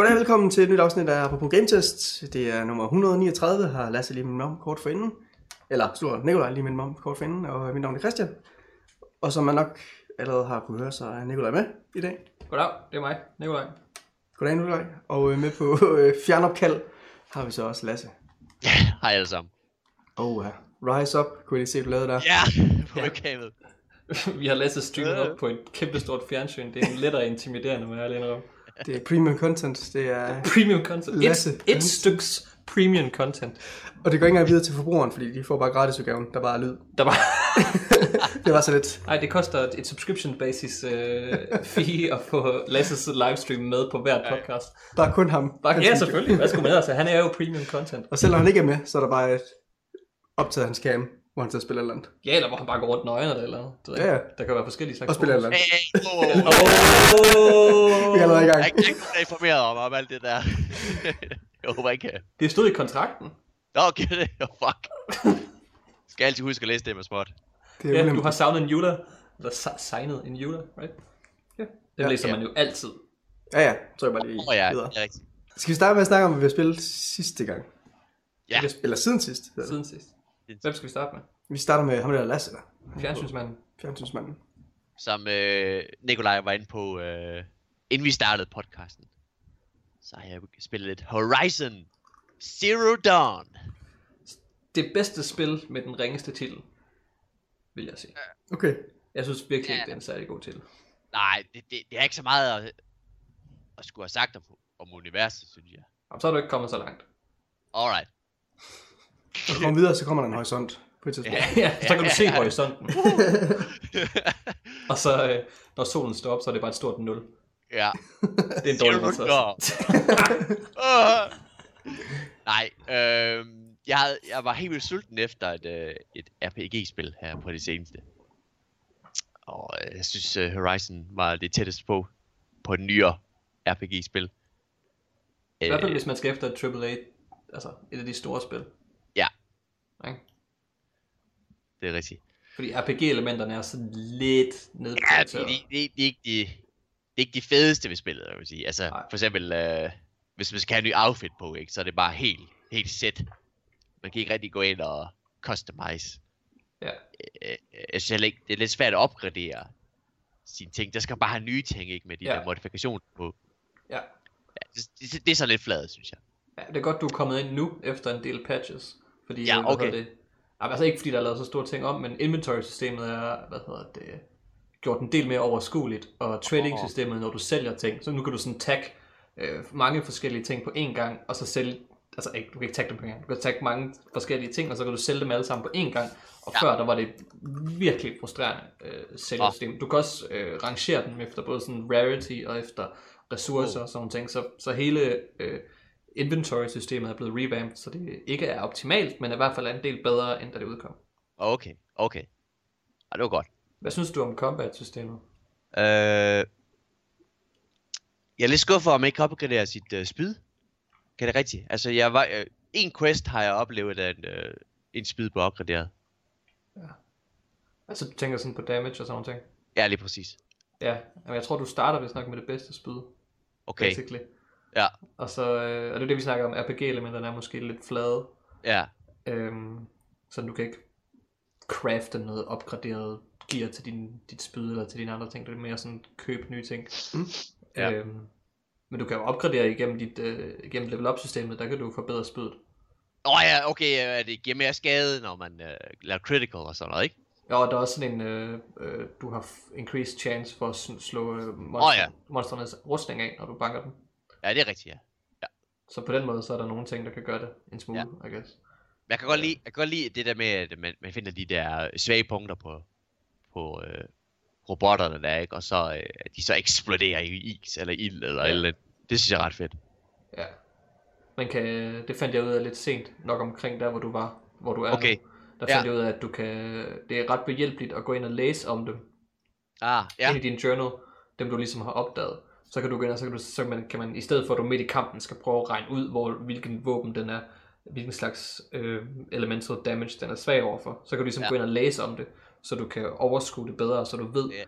Goddag, velkommen til et nyt afsnit af Apropos Game Test. Det er nummer 139, har Lasse lige min om kort for inden. Eller slår Nikolaj lige min om kort for inden, og mit navn er Christian. Og som man nok allerede har kunne høre, så er Nikolaj med i dag. Goddag, det er mig, Nikolaj. Goddag, Nikolaj. Og øh, med på øh, fjernopkald har vi så også Lasse. Ja, hej alle sammen. Og uh, Rise Up, kunne I se, du lavede der. Ja, på webcamet. Vi har Lasse streamet op på et kæmpestort fjernsyn. Det er lettere intimiderende, må jeg ærlig indrømme. Det er premium content. Det er... Premium content. Lasse. Et, et styks premium content. Og det går ikke engang videre til forbrugeren, fordi de får bare gratisudgaven, der bare er lyd. Der var... Det var så lidt. Ej, det koster et subscription basis uh, fee at få Lasses livestream med på hvert podcast. Bare kun ham. Bare, ja, selvfølgelig. Hvad skulle man ellers have? Han er jo premium content. Og selvom han ikke er med, så er der bare et optaget hans cam, hvor han så spiller andet. Ja, eller hvor han bare går rundt nøgen eller eller andet. Det Ja, ja. Der kan være forskellige slags Og spiller et eller Hey, andet. hey, oh. Vi er allerede i gang. Jeg er ikke jeg er informeret om, om alt det der. jeg håber ikke. Det stod i kontrakten. Nå, okay, det oh, fuck. Skal altid huske at læse det med småt. Det er Ja, du har savnet en Yuda. Eller si- signet en Yuda, right? Ja. Det Ja. læser Ja. man jo altid. Ja, ja. Så er jeg bare lige Åh oh, ja, videre. det er rigtigt. Skal vi starte med at snakke om, hvad vi har spillet sidste gang? Ja, Eller siden sidst? Siden sidst. Hvem skal vi starte med? Vi starter med ham der Lasse der. Fjernsynsmanden. Fjernsynsmanden. som øh, Nikolaj var inde på, øh, inden vi startede podcasten, så har jeg spillet lidt Horizon Zero Dawn. Det bedste spil med den ringeste titel, vil jeg sige. Okay. Jeg synes virkelig ikke, Ja. det er en særlig god titel. Nej, det, det, det er ikke så meget at, at skulle have sagt om, om universet, synes jeg. Jamen, så er du ikke kommet så langt. Alright. Når du kommer videre, så kommer der en horisont på et tidspunkt. Ja, ja, så kan du se horisonten. Og så, øh, når solen står op, så er det bare et stort 0. ja. Det er en dårlig. Åh. Nej, øh, jeg, havde, jeg var helt vildt sulten efter et, øh, et RPG-spil her på det seneste. Og øh, jeg synes, øh, Horizon var det tætteste på, på et nyere RPG-spil. I hvert fald, hvis man skal efter et AAA, altså et af de store spil. Ikke? det er rigtigt. Fordi RPG-elementerne er sådan lidt Ja, det, nedprioriteret. det, det, det, er ikke de, det er ikke de fedeste ved spillet, jeg vil sige. Altså, Nej. for eksempel, øh, hvis man skal have en ny outfit på, ikke, så er det bare helt, helt set. Man kan ikke rigtig gå ind og customize. Ja. Øh, øh, jeg synes ikke, det er lidt svært at opgradere sine ting. Der skal bare have nye ting, ikke, med de Ja. der modifikationer på. Ja. Ja, det, det, det, er så lidt flad, synes jeg. ja, det er godt, du er kommet ind nu, efter en del patches. Fordi, Ja, okay. Det, altså ikke fordi, der er lavet så store ting om, men inventory-systemet er, hvad hedder det, gjort en del mere overskueligt, og trading-systemet, når du sælger ting, så nu kan du sådan tag øh, mange forskellige ting på én gang, og så sælge, altså ikke, du kan ikke tagge dem på én gang, du kan tagge mange forskellige ting, og så kan du sælge dem alle sammen på én gang, og Ja. før der var det virkelig frustrerende øh, sælgersystem. Du kan også øh, rangere dem efter både sådan rarity og efter ressourcer og sådan ting, så, så hele øh, inventory-systemet er blevet revamped, så det ikke er optimalt, men i hvert fald er en del bedre, end da det udkom. Okay, okay. Ja, det var godt. Hvad synes du om combat-systemet? Øh, jeg er lidt skuffet for, at man ikke kan opgradere sit øh, spyd. Kan det rigtigt? Altså, jeg var, øh, en quest har jeg oplevet, at en, øh, en spyd blev opgraderet. Altså, du tænker sådan på damage og sådan nogle ting? Ja, lige præcis. Ja, men jeg tror, du starter vist nok med det bedste spyd, Okay, basically. Ja, Og så, øh, og det er det, vi snakker om, RPG-elementerne er måske lidt flade, ja. øhm, så du kan ikke crafte noget opgraderet gear til din, dit spyd eller til dine andre ting, det er mere sådan køb nye ting. Mm. Ja. Øhm, men du kan jo opgradere igennem, dit, øh, igennem level up systemet, der kan du forbedre spydet. Åh oh, ja, okay, øh, det giver mere skade, når man øh, laver critical og sådan noget, ikke? Ja, og der er også sådan en, øh, øh, du har increased chance for at slå øh, monster, Åh, ja. monsternes rustning af, når du banker dem. Ja, det er rigtigt, ja. Så på den måde, så er der nogle ting, der kan gøre det en smule, ja. I guess. Men jeg kan godt lide, jeg kan godt lide det der med, at man, man finder de der svage punkter på, på øh, robotterne der, ikke? Og så, øh, at de så eksploderer i is eller ild eller Ja. ja. eller. Det synes jeg er ret fedt. Ja. Man kan, det fandt jeg ud af lidt sent, nok omkring der, hvor du var, hvor du er Okay. nu. Der Ja. fandt jeg ud af, at du kan, det er ret behjælpeligt at gå ind og læse om dem, Ah, ja. ind i din journal, dem du ligesom har opdaget. Så kan du gå og så kan, du, så kan man, kan man, i stedet for at du midt i kampen skal prøve at regne ud, hvor, hvilken våben den er, hvilken slags øh, elemental damage den er svag overfor, så kan du ligesom Ja. gå ind og læse om det, så du kan overskue det bedre, så du ved, Ja.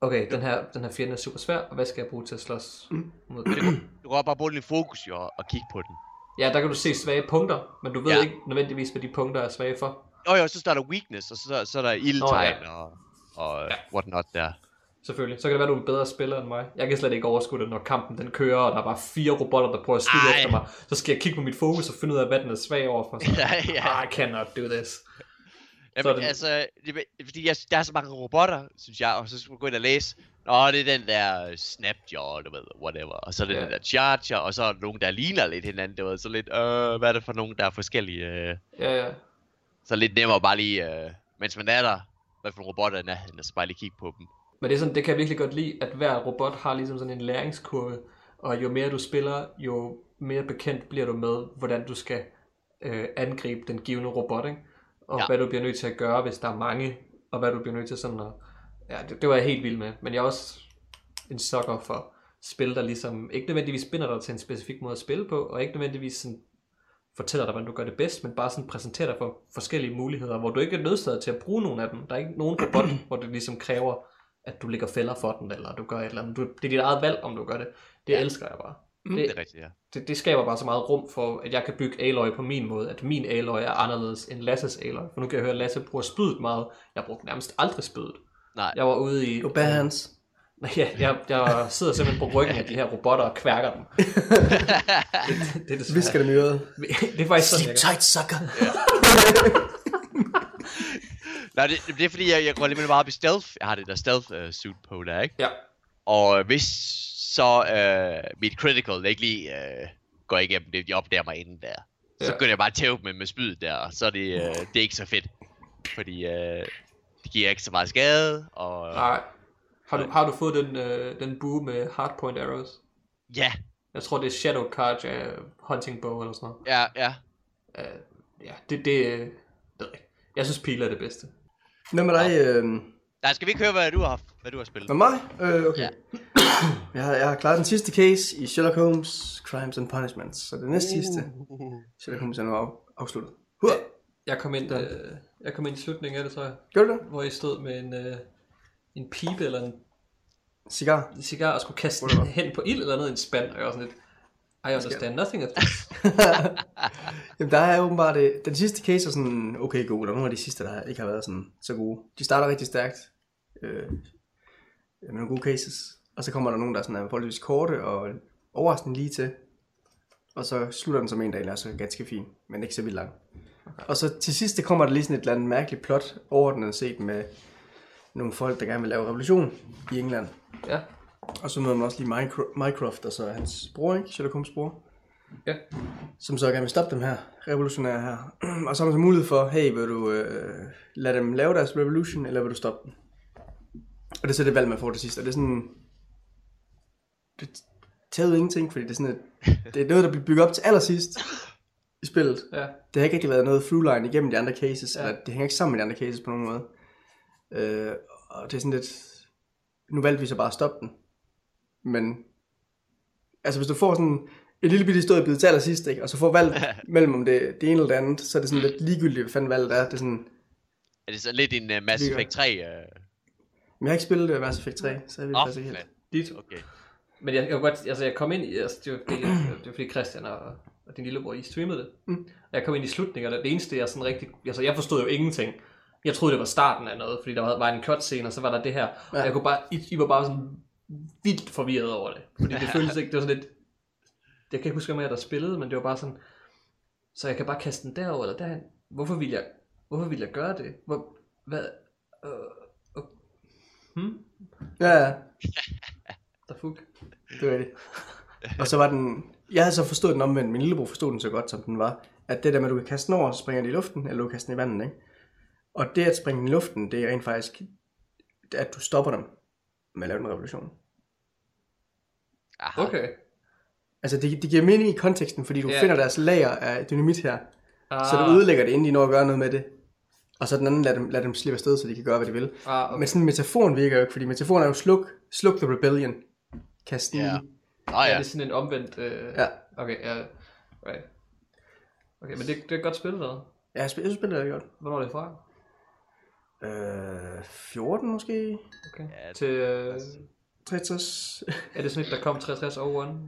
okay, den her, den her fjende er super svær, og hvad skal jeg bruge til at slås mod kan, du kan bare bruge din fokus jo og, og kigge på den. Ja, der kan du se svage punkter, men du ved Ja. ja. ikke nødvendigvis, hvad de punkter er svage for. Og jo, så står der weakness, og så, så er der ildtegn Nå, og, og Ja. ja. whatnot der. Selvfølgelig. Så kan det være, du er en bedre spiller end mig. Jeg kan slet ikke overskue det, når kampen den kører, og der er bare fire robotter, der prøver at skyde efter mig. Så skal jeg kigge på mit fokus og finde ud af, hvad den er svag overfor. Så, ja, ja. I cannot do this. Jamen, det- altså, det, fordi jeg, der er så mange robotter, synes jeg, og så skal man gå ind og læse. Nå, det er den der Snapjaw, du ved, whatever. Og så er det Ja. den der Charger, og så er der nogen, der ligner lidt hinanden, du ved. Så lidt, øh, hvad er det for nogen, der er forskellige? Øh, Ja, ja. så lidt nemmere bare lige, øh, mens man er der, hvad for robotter er så bare lige kigge på dem. Men det, er sådan, det kan jeg virkelig godt lide, at hver robot har ligesom sådan en læringskurve, og jo mere du spiller, jo mere bekendt bliver du med, hvordan du skal øh, angribe den givende robot, ikke? og Ja. hvad du bliver nødt til at gøre, hvis der er mange, og hvad du bliver nødt til sådan at... Ja, det, det var jeg helt vild med, men jeg er også en sukker for spil, der ligesom ikke nødvendigvis binder dig til en specifik måde at spille på, og ikke nødvendigvis sådan fortæller dig, hvordan du gør det bedst, men bare sådan præsenterer dig for forskellige muligheder, hvor du ikke er nødstaget til at bruge nogen af dem. Der er ikke nogen robot, hvor det ligesom kræver, at du lægger fælder for den, eller du gør et eller andet. Du, det er dit eget valg, om du gør det. Det Ja. elsker jeg bare. Det Det, er rigtigt, ja. det, det skaber bare så meget rum for, at jeg kan bygge Aloy på min måde, at min Aloy er anderledes end Lasses Aloy. For nu kan jeg høre, at Lasse bruger spydet meget. Jeg brugte nærmest aldrig spydet. Nej, Jeg var ude i... Bare hands. Ja, jeg, jeg sidder simpelthen på ryggen af de her robotter og kværker dem. det, det, det er Vi skal desværre. det myret. Det er faktisk sådan, Sleep tight, sucker. Nej, det, det er fordi, jeg, jeg går lidt meget op i stealth. Jeg har det der stealth uh, suit på der, ikke? Ja. Og hvis så uh, mit critical ikke lige uh, går igennem det, de opdager mig inden der, så Ja. går jeg bare tæve med med spydet der, og så er det, uh, det er ikke så fedt. Fordi uh, det giver ikke så meget skade, og Nej. Har du, har du fået den, øh, den bue med hardpoint arrows? ja, Jeg tror, det er Shadow Card af Hunting Bow eller sådan noget. ja, ja. Uh, ja, det, det, det ved jeg. Jeg synes, pile er det bedste. Hvad med dig? Øh, Nej, skal vi ikke høre, hvad du har, hvad du har spillet? med mig? Øh, okay. Ja. Jeg har, jeg har klaret den sidste case i Sherlock Holmes Crimes and Punishments, så det næste sidste Sherlock Holmes er nu af, afsluttet. Hurra! Jeg kom ind, øh, jeg kom ind i slutningen af det, tror jeg. Gjorde du det? Hvor I stod med en, øh, en pipe eller en Cigar. cigar og skulle kaste den hen på ild eller noget i en spand. Og jeg var sådan lidt, I understand nothing of this. Jamen, der er åbenbart det. Den sidste case er sådan okay god, og nogle af de sidste, der ikke har været sådan så gode. De starter rigtig stærkt øh, med nogle gode cases, og så kommer der nogen, der sådan er forholdsvis korte og overraskende lige til. Og så slutter den som en, der egentlig er så ganske fin, men ikke så vildt lang. Okay. Og så til sidst, det kommer der lige sådan et eller andet mærkeligt plot, overordnet set med nogle folk, der gerne vil lave revolution i England. Ja, Og så møder man også lige Mycro- Mycroft, og så hans bror, ikke? Sherlock Holmes bror ja. som så gerne vil stoppe dem her revolutionære her. og så har man så mulighed for, hey, vil du øh, lade dem lave deres revolution, eller vil du stoppe dem? Og det er så det valg, man får til sidst. Og det er sådan... Det tager ingenting, fordi det er sådan et, det er noget, der bliver bygget op til allersidst i spillet. ja. Det har ikke rigtig været noget through line igennem de andre cases, ja. eller det hænger ikke sammen med de andre cases på nogen måde. Øh, og det er sådan lidt... Nu valgte vi så bare at stoppe den. Men... Altså hvis du får sådan en lille bitte historiebid til allersidst, ikke? og så får valg mellem om det, det ene eller det andet, så er det sådan lidt ligegyldigt, hvad fanden valget er. Det er sådan... Er det så lidt en uh, Mass. Effect 3? Uh... Men jeg har ikke spillet uh, Mass Effect 3, så jeg ved Åh, faktisk ikke helt. Dit. okay. Men jeg, jeg, kunne godt, altså jeg kom ind i, altså det var fordi, det var fordi Christian og, og din lillebror, I streamede det. Mm. Og jeg kom ind i slutningen, og det eneste, jeg sådan rigtig, altså jeg forstod jo ingenting. Jeg troede, det var starten af noget, fordi der var, var en cutscene, og så var der det her. Ja. Og jeg kunne bare, I, I var bare sådan vildt forvirret over det. Fordi det føltes ikke, det var sådan lidt, jeg kan ikke huske, om jeg der spillede, men det var bare sådan, så jeg kan bare kaste den derover eller derhen. Hvorfor vil jeg, hvorfor vil jeg gøre det? Hvor, hvad, øh, øh, hmm? Ja, ja, The fuck? det er rigtigt. Og så var den... Jeg havde så forstået den omvendt, min lillebror forstod den så godt, som den var. At det der med, at du kan kaste den over, så springer den i luften, eller du kan kaste den i vandet, ikke? Og det at springe den i luften, det er rent faktisk, at du stopper dem med at lave en revolution. Aha. Okay. Altså, det, det giver mening i konteksten, fordi du yeah. finder deres lager af dynamit her, Ah, så du ødelægger det, inden de når at gøre noget med det. Og så den anden lader dem, lader dem slippe afsted, så de kan gøre, hvad de vil. ah, okay. Men sådan metaforen virker jo ikke, fordi metaforen er jo sluk, sluk the rebellion. Kast den yeah. Nå Ja. ja. Er det sådan en omvendt... Øh... Ja. Okay, ja. Right. Okay, men det, det er godt spil, eller? Ja, jeg spiller, jeg spiller det godt. Hvornår er det fra? Øh, 14 måske? Okay. Ja, Til, øh, 63? er det sådan et, der kom 63 over one?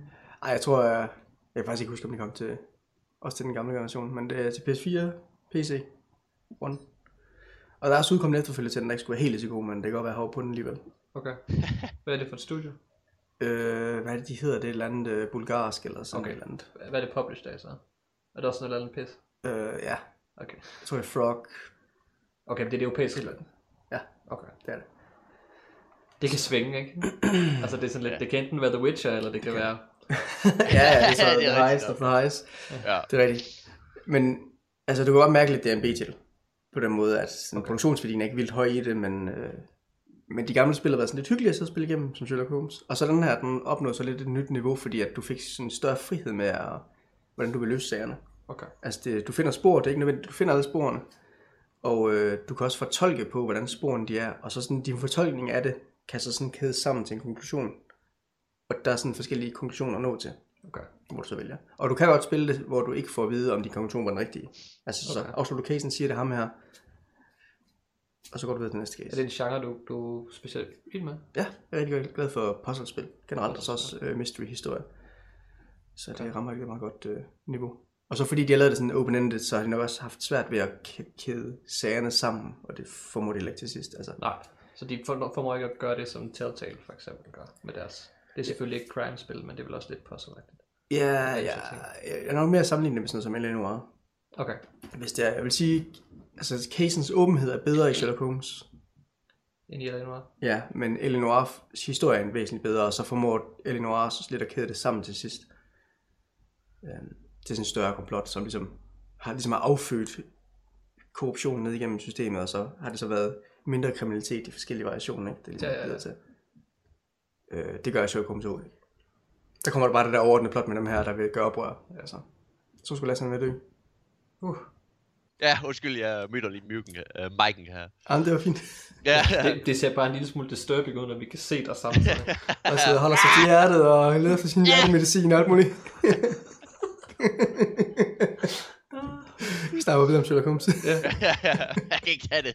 Ej, jeg tror, jeg, jeg kan faktisk ikke huske, om det kom til, også til den gamle generation, men det er til PS4, PC, One. Og der er også udkommet efterfølgende til den, der ikke skulle være helt så god, men det kan godt være, har på den alligevel. Okay. Hvad er det for et studie? Øh, hvad er det, de hedder? Det er et eller andet øh, bulgarsk eller sådan Okay. et eller andet. Hvad er det published af så? Er der også noget eller andet pis? Øh, ja, Okay. jeg tror det er Frog. Okay, men det er det europæiske land. Ja, Okay. det er det. Det kan svinge, ikke? altså det er sådan lidt, det kan enten være The Witcher, eller det kan være... ja, ja, det er så Det er the rigtigt highest nok. of the highest. ja. Det er rigtigt. Men altså, du kan godt mærke lidt, det er en B-til. På den måde, at sådan, Okay. okay. produktionsværdien er ikke vildt høj i det, men, øh, men de gamle spil har været sådan lidt hyggelige at sidde og spille igennem, som Sherlock Holmes. Og så den her, den opnåede så lidt et nyt niveau, fordi at du fik sådan en større frihed med, at, hvordan du vil løse sagerne. Okay. Altså, det, du finder spor, det er ikke nødvendigt, du finder alle sporene. Og øh, du kan også fortolke på, hvordan sporene de er, og så sådan din fortolkning af det, kan så sådan kædes sammen til en konklusion. Og der er sådan forskellige konklusioner at nå til Okay. hvor du så vælger. Og du kan godt spille det, hvor du ikke får at vide, om din konklusion var den rigtige. Altså, okay. Okay. så afslutter casen, siger det ham her, og så går du videre til næste Er case. det en genre, du, du er specielt vild med? Ja, jeg er rigtig glad for puzzlespil. Generelt, og så også uh, mystery-historie. Så det rammer ikke meget godt uh, niveau. Og så fordi de har lavet det sådan open-ended, så har de nok også haft svært ved at kæde sagerne sammen, og det formår de heller ikke til sidst. Altså, Nej. Så de for- formår ikke at gøre det, som Telltale for eksempel gør med deres... Det er selvfølgelig ikke crime-spil, men det er vel også lidt puzzle-agtigt. ja, ja, jeg er nok mere sammenlignet med sådan noget som L.A. Noir. Okay. Hvis det er, jeg vil sige, altså casens åbenhed er bedre i Sherlock Holmes, Ind i L.A. Ja, men Eleanors historie er væsentligt bedre, og så formår Eleanor også lidt at kæde det sammen til sidst. Øhm, Det er sådan en større komplot, som ligesom har ligesom har affødt korruption ned igennem systemet, og så har det så været mindre kriminalitet i forskellige variationer, ikke? Det er ligesom Ja, ja, ja. til. Øh, det gør jeg Sherlock Holmes ikke? Der kommer der bare det der overordnede plot med dem her, der vil gøre oprør. Altså. Så skulle Lasse med dø. Uh. ja, undskyld, jeg mødte lige myggen, uh, Mike'en her. Jamen, det var fint. Ja, Det, det ser bare en lille smule disturbing ud, når vi kan se dig samtidig. Og så holder sig til hjertet og leder for sin hjertemedicin og alt muligt. Vi snakker videre om Sherlock Holmes. ja. jeg kan ikke have det.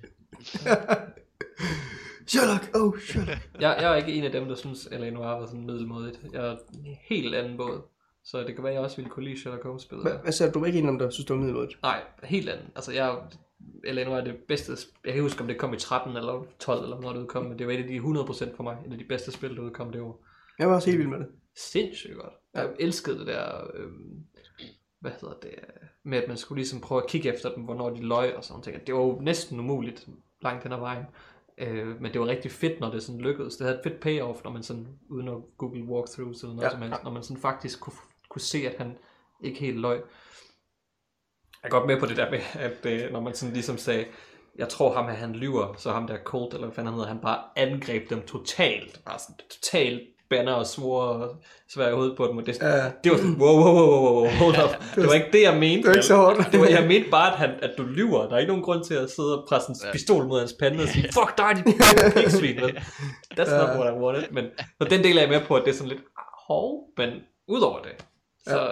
Sherlock, oh Sherlock. jeg, jeg er ikke en af dem, der synes, at L.A. Noir var sådan middelmodigt. Jeg er en helt anden båd. Så det kan være, at jeg også ville kunne lide Sherlock Holmes spillet. Hvad, hvad sagde du? Du var ikke en om, der synes, det var middelmådigt? Nej, helt anden. Altså, jeg L.A. Noir er det bedste... Jeg kan ikke huske, om det kom i 13 eller 12, eller når det udkom, men det var et af de 100% for mig. Et af de bedste spil, der udkom det år. Jeg var også helt vild med det. Sindssygt godt. Jeg elskede det der... Øhm, hvad hedder det? Med at man skulle ligesom prøve at kigge efter dem, hvornår de løg og sådan ting. Det var jo næsten umuligt langt hen ad vejen. Øh, men det var rigtig fedt, når det sådan lykkedes. Det havde et fedt payoff, når man sådan, uden at google walkthroughs eller noget ja. som helst, når man sådan faktisk kunne, kunne se, at han ikke helt løg. Jeg er godt med på det der med, at øh, når man sådan ligesom sagde, jeg tror ham her, han lyver, så ham der Colt, eller hvad fanden han hedder, han bare angreb dem totalt. Bare sådan totalt banner og svor og svær i hovedet på dem. Og det, Ja. det var sådan, wow, wow, wow, wow, wow, hold up. Det var ikke det, jeg mente. Det var ikke så hårdt. Det var, jeg mente bare, at, han, at du lyver. Der er ikke nogen grund til at sidde og presse en pistol mod hans pande og sige, fuck dig, dit pigsvin. vel? That's not what I wanted. Men så den del er jeg med på, at det er sådan lidt hov, men udover det, så ja.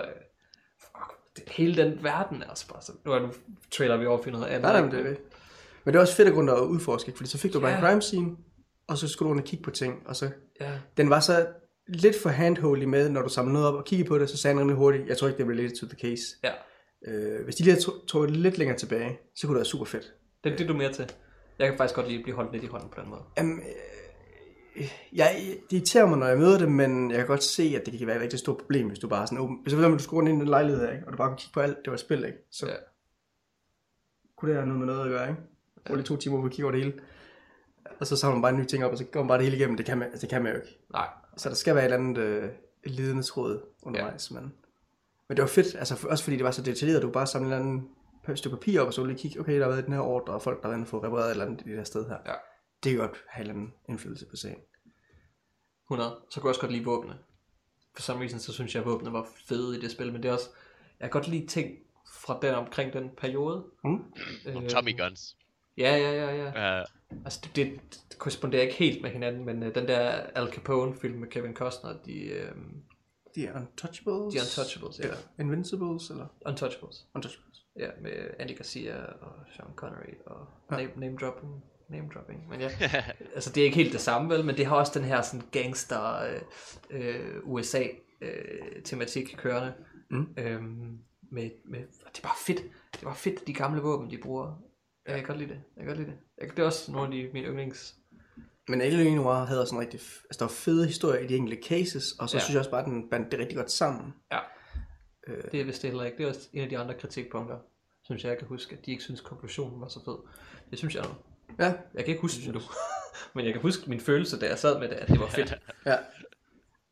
fuck, det, hele den verden er også bare så, nu, er- nu trailer vi over for noget andet. Nej, nej, men det er det. Men det er også fedt at gå rundt og udforske, ikke? fordi så fik du bare en Ja. crime scene, og så skulle du og kigge på ting, og så... Ja. Den var så lidt for handholdy med, når du samlede noget op og kiggede på det, så sagde rimelig hurtigt, jeg tror ikke, det er related to the case. ja. Øh, hvis de lige havde tr- trukket lidt længere tilbage, så kunne det være super fedt. Det, det er du mere til. Jeg kan faktisk godt lide at blive holdt lidt i hånden på den måde. Jamen, øh, jeg, det irriterer mig, når jeg møder det, men jeg kan godt se, at det kan være et rigtig stort problem, hvis du bare er sådan åben. Hvis for eksempel, du skulle rundt ind i den lejlighed, ikke? og du bare kunne kigge på alt, det var et spil, ikke? så Ja. kunne det have noget med noget at gøre, ikke? Hvor lige to timer, hvor vi kigger over det hele. Og så samler man bare nye ting op, og så går man bare det hele igennem. Det kan man, altså, det kan man jo ikke. Nej, Så der skal være et eller andet øh, lidende tråd undervejs. Ja. Men, men det var fedt, altså for, også fordi det var så detaljeret, du kunne bare samle et eller andet stykke papir op, og så du lige kigge, okay, der har været den her ordre, og folk der har få repareret et eller andet i det her sted her. Ja. Det kan godt have en eller anden indflydelse på sagen. 100. Så kunne jeg også godt lide våbne. For some reason, så synes jeg, at våbne var fede i det spil, men det er også, jeg kan godt lide ting fra den omkring den periode. Mm. Øh, Tommy Guns. Ja, ja, ja, ja. Uh, Altså, det, det, det korresponderer ikke helt med hinanden, men uh, den der Al Capone-film med Kevin Costner, de, um, The Untouchables? de Untouchables, ja. Eller Invincibles, eller Untouchables. Untouchables. Ja, med Andy Garcia og Sean Connery og Ja. name, name droppen name dropping. Men ja, altså det er ikke helt det samme vel, men det har også den her sådan gangster øh, øh, USA øh, tematik kørende. Mm. Øhm, med, med, det er bare fedt. Det er bare fedt, de gamle våben, de bruger. Jeg kan godt lide det. Jeg kan godt lide det. Det er også nogle af de, mine yndlings. Men L.A. Noir havde sådan rigtig, altså der var fede historier i de enkelte cases, og så Ja. synes jeg også bare, at den bandt det rigtig godt sammen. Ja. Det er vist heller ikke. Det er også en af de andre kritikpunkter, synes jeg, jeg kan huske, at de ikke synes, konklusionen var så fed. Det synes jeg nu. Ja, Jeg kan ikke huske det nu. Men jeg kan huske min følelse, da jeg sad med det, at det var fedt. ja.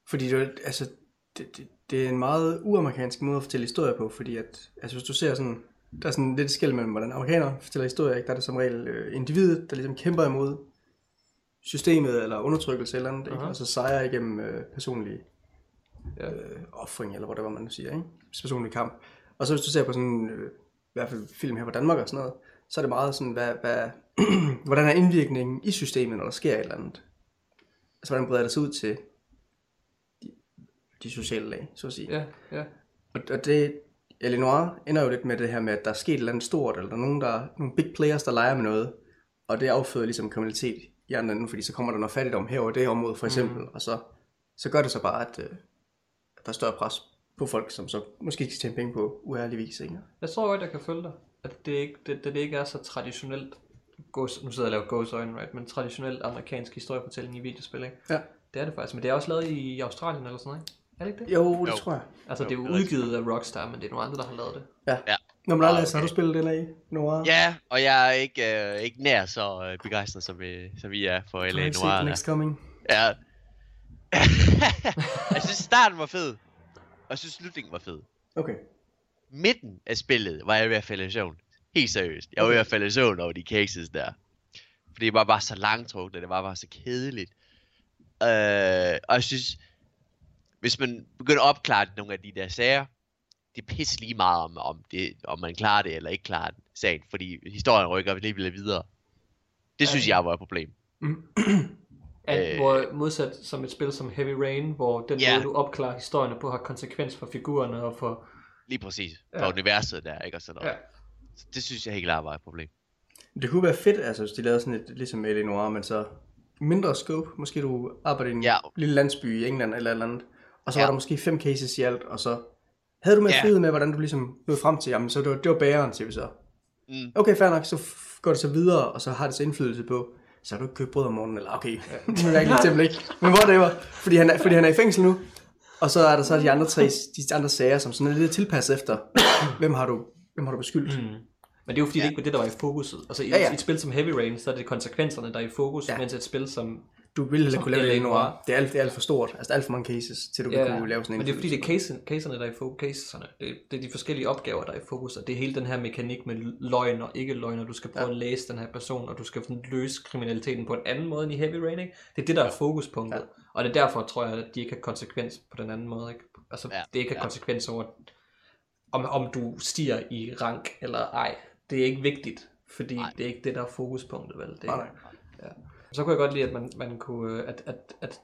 Fordi det, var- altså, det, det, det er en meget uamerikansk måde at fortælle historier på, fordi at, altså hvis du ser sådan, der er sådan lidt skæld mellem, hvordan amerikanere fortæller historier, ikke? der er det som regel øh, individet, der ligesom kæmper imod systemet eller undertrykkelse eller andet, ikke? Og så sejrer igennem øh, personlige Ja. øh, offring, eller whatever man nu siger, ikke? personlig kamp. Og så hvis du ser på sådan, øh, i hvert fald film her på Danmark og sådan noget, så er det meget sådan, hvad, hvad, hvordan er indvirkningen i systemet, når der sker et eller andet? Altså, hvordan breder det sig ud til de, de sociale lag, så at sige. Ja, ja. Og, og det, Eleanor ender jo lidt med det her med, at der er sket et eller andet stort, eller der er nogen, der, nogle big players, der leger med noget, og det afføder ligesom kriminalitet i andre enden, fordi så kommer der noget fattigdom herover det område for eksempel, mm. og så, så gør det så bare, at, øh, at der er større pres på folk, som så måske skal tjene penge på uærlig vis, ikke? Jeg tror godt, jeg kan følge dig. At det ikke, det, det, ikke er så traditionelt, gås, nu sidder jeg og laver gåsøjne, right? men traditionelt amerikansk historiefortælling i videospil, ikke? Ja. Det er det faktisk, men det er også lavet i Australien eller sådan noget, ikke? Er det ikke det? Jo, det Jo. tror jeg. Altså, det er jo Jo, det er udgivet af Rockstar, men det er nogle andre, der har lavet det. Ja. Ja. Nå, men Lars, Ah, har du okay. spillet den af Noir? Ja, og jeg er ikke, øh, ikke nær så øh, begejstret, som, øh, som vi er for du LA ikke set Noir. Der. Next Coming? Ja. jeg synes starten var fed, og jeg synes slutningen var fed. Okay. Midten af spillet var jeg ved at falde i søvn. Helt seriøst. Jeg var ved at falde i søvn over de cases der. Fordi det var bare så langtrukt, og det var bare så kedeligt. Øh, og jeg synes, hvis man begynder at opklare nogle af de der sager, det er pisse lige meget om, om, det, om man klarer det eller ikke klarer den, sagen, fordi historien rykker alligevel videre. Det synes jeg var et problem. At, Øh. hvor modsat som et spil som Heavy Rain, hvor den Ja. måde, du opklarer historierne på, har konsekvens for figurerne og for... Lige præcis. For Ja. universet der, ikke? Og sådan noget. Ja. Så Det synes jeg helt klart var et problem. Det kunne være fedt, altså hvis de lavede sådan et, ligesom L.A. Noir, men så mindre scope. Måske du arbejder i en Ja. lille landsby i England eller et eller andet. Og så Ja. var der måske fem cases i alt, og så havde du med Ja. frihed med, hvordan du ligesom nåede frem til, jamen så det var, det var bæreren, siger vi så. Mm. Okay, fair nok, så går det så videre, og så har det så indflydelse på, så har du ikke købt brød om morgenen, eller okay, nu er jeg ikke eksempel ikke, men whatever, fordi han, er, fordi han er i fængsel nu, og så er der så de andre tre, de andre sager, som sådan er lidt tilpasset efter, hvem har du, hvem har du beskyldt? Mm. Men det er jo fordi, ja. det ikke var det, der var i fokuset. Altså i, Ja, ja, i et spil som Heavy Rain, så er det konsekvenserne, der er i fokus, ja. mens et spil som... Du vil heller kunne lave L.A. det noir. Det er alt, det er alt for stort. Altså, der er alt for mange cases, til du ja, kan kunne lave sådan en men det er fordi, det er case, caserne, der er i fokus. Caserne. Det, det er de forskellige opgaver, der er i fokus, og det er hele den her mekanik med løgn og ikke løgn, og du skal prøve ja. at læse den her person, og du skal sådan løse kriminaliteten på en anden måde end i Heavy Rain, ikke? Det er det, der er fokuspunktet. Ja. Og det er derfor, tror jeg, at de ikke har konsekvens på den anden måde, ikke? Altså, Ja, det ikke har ja. konsekvens over, om, om du stiger i rank eller ej. Det er ikke vigtigt, fordi Nej. det er ikke det, der er fokuspunktet, vel? Det er, nej. Så kunne jeg godt lide, at man, man kunne, øh, at, at, at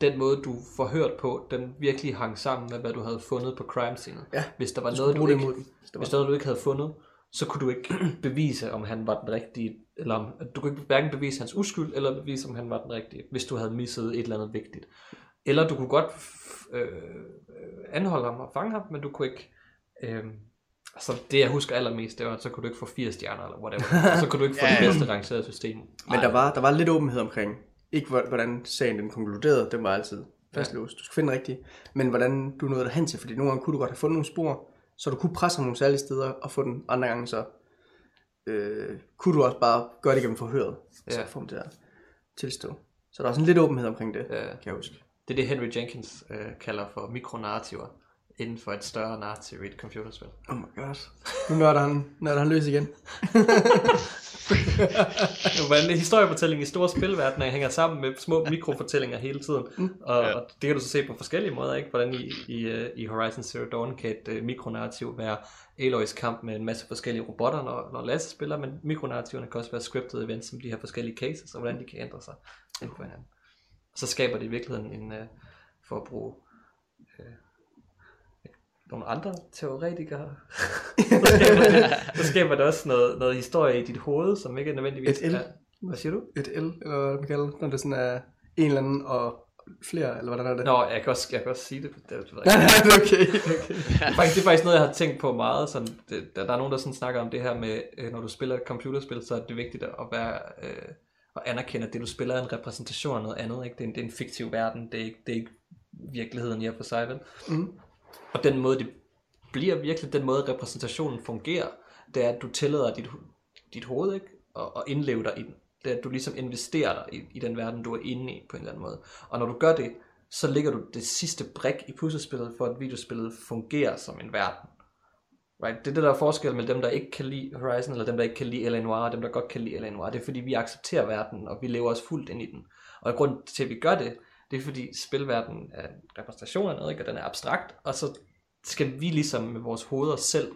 den måde, du får hørt på, den virkelig hang sammen med, hvad du havde fundet på crime scene. Ja, Hvis der var noget, du ikke, hvis der var noget, du ikke havde fundet, så kunne du ikke bevise, om han var den rigtige, eller om, du kunne ikke hverken bevise hans uskyld, eller bevise, om han var den rigtige, hvis du havde misset et eller andet vigtigt. Eller du kunne godt øh, anholde ham og fange ham, men du kunne ikke, øh, altså det jeg husker allermest, det var, at så kunne du ikke få 80 stjerner, eller whatever, og så kunne du ikke få Ja, det ja. bedste rangerede system. Men der var, der var lidt åbenhed omkring, ikke hvor- hvordan sagen den konkluderede, den var altid fastlåst. Du skulle finde rigtigt, men hvordan du nåede hen til, fordi nogle gange kunne du godt have fundet nogle spor, så du kunne presse ham nogle særlige steder og få den andre gange, så øh, kunne du også bare gøre det gennem forhøret, ja. så Ja. få til at tilstå. Så der var sådan lidt åbenhed omkring det, Ja. kan jeg huske. Det er det, Henry Jenkins øh, kalder for mikronarrativer inden for et større narrativ i et computerspil. Oh my god. Nu nørder han, nørder han løs igen. Hvordan historiefortælling i store spilverdener hænger sammen med små mikrofortællinger hele tiden. Mm. Og, Ja. og det kan du så se på forskellige måder, ikke? Hvordan i, i, øh, i Horizon Zero Dawn kan et uh, mikronarrativ være Aloys kamp med en masse forskellige robotter, når, når Lasse spiller, men mikronarrativerne kan også være scripted events, som de her forskellige cases, og hvordan de kan ændre sig inden for hinanden. Så skaber det i virkeligheden en, uh, for at bruge nogle andre teoretikere, så, skaber det, så skaber det også noget, noget historie i dit hoved, som ikke nødvendigvis Et L. er... Hvad siger du? Et L, eller hvad man kalder det, når det sådan er en eller anden og flere, eller hvordan er det? Nå, jeg kan også, jeg kan også sige det. det, det ved jeg Nej, ikke. nej, okay, okay. Det er faktisk, det er faktisk noget, jeg har tænkt på meget. Sådan, det, der, der er nogen, der sådan snakker om det her med, øh, når du spiller et computerspil, så er det vigtigt at være... Øh, at anerkende, at det du spiller er en repræsentation af noget andet. Ikke? Det, er en, det er en fiktiv verden, det er ikke, det er ikke virkeligheden i og for sig. Vel? Mm. Og den måde, det bliver virkelig, den måde repræsentationen fungerer, det er, at du tillader dit, dit hoved ikke? Og, og indleve dig i den. Det er, at du ligesom investerer dig i, i den verden, du er inde i på en eller anden måde. Og når du gør det, så ligger du det sidste brik i puslespillet, for at videospillet fungerer som en verden. Right? Det er det, der er forskel mellem dem, der ikke kan lide Horizon, eller dem, der ikke kan lide L.A. Noir, og dem, der godt kan lide L.A. Noir. Det er, fordi vi accepterer verden, og vi lever os fuldt ind i den. Og grund til, at vi gør det, det er, fordi spilverdenen er en repræsentation af noget, ikke? og den er abstrakt, og så skal vi ligesom med vores hoveder selv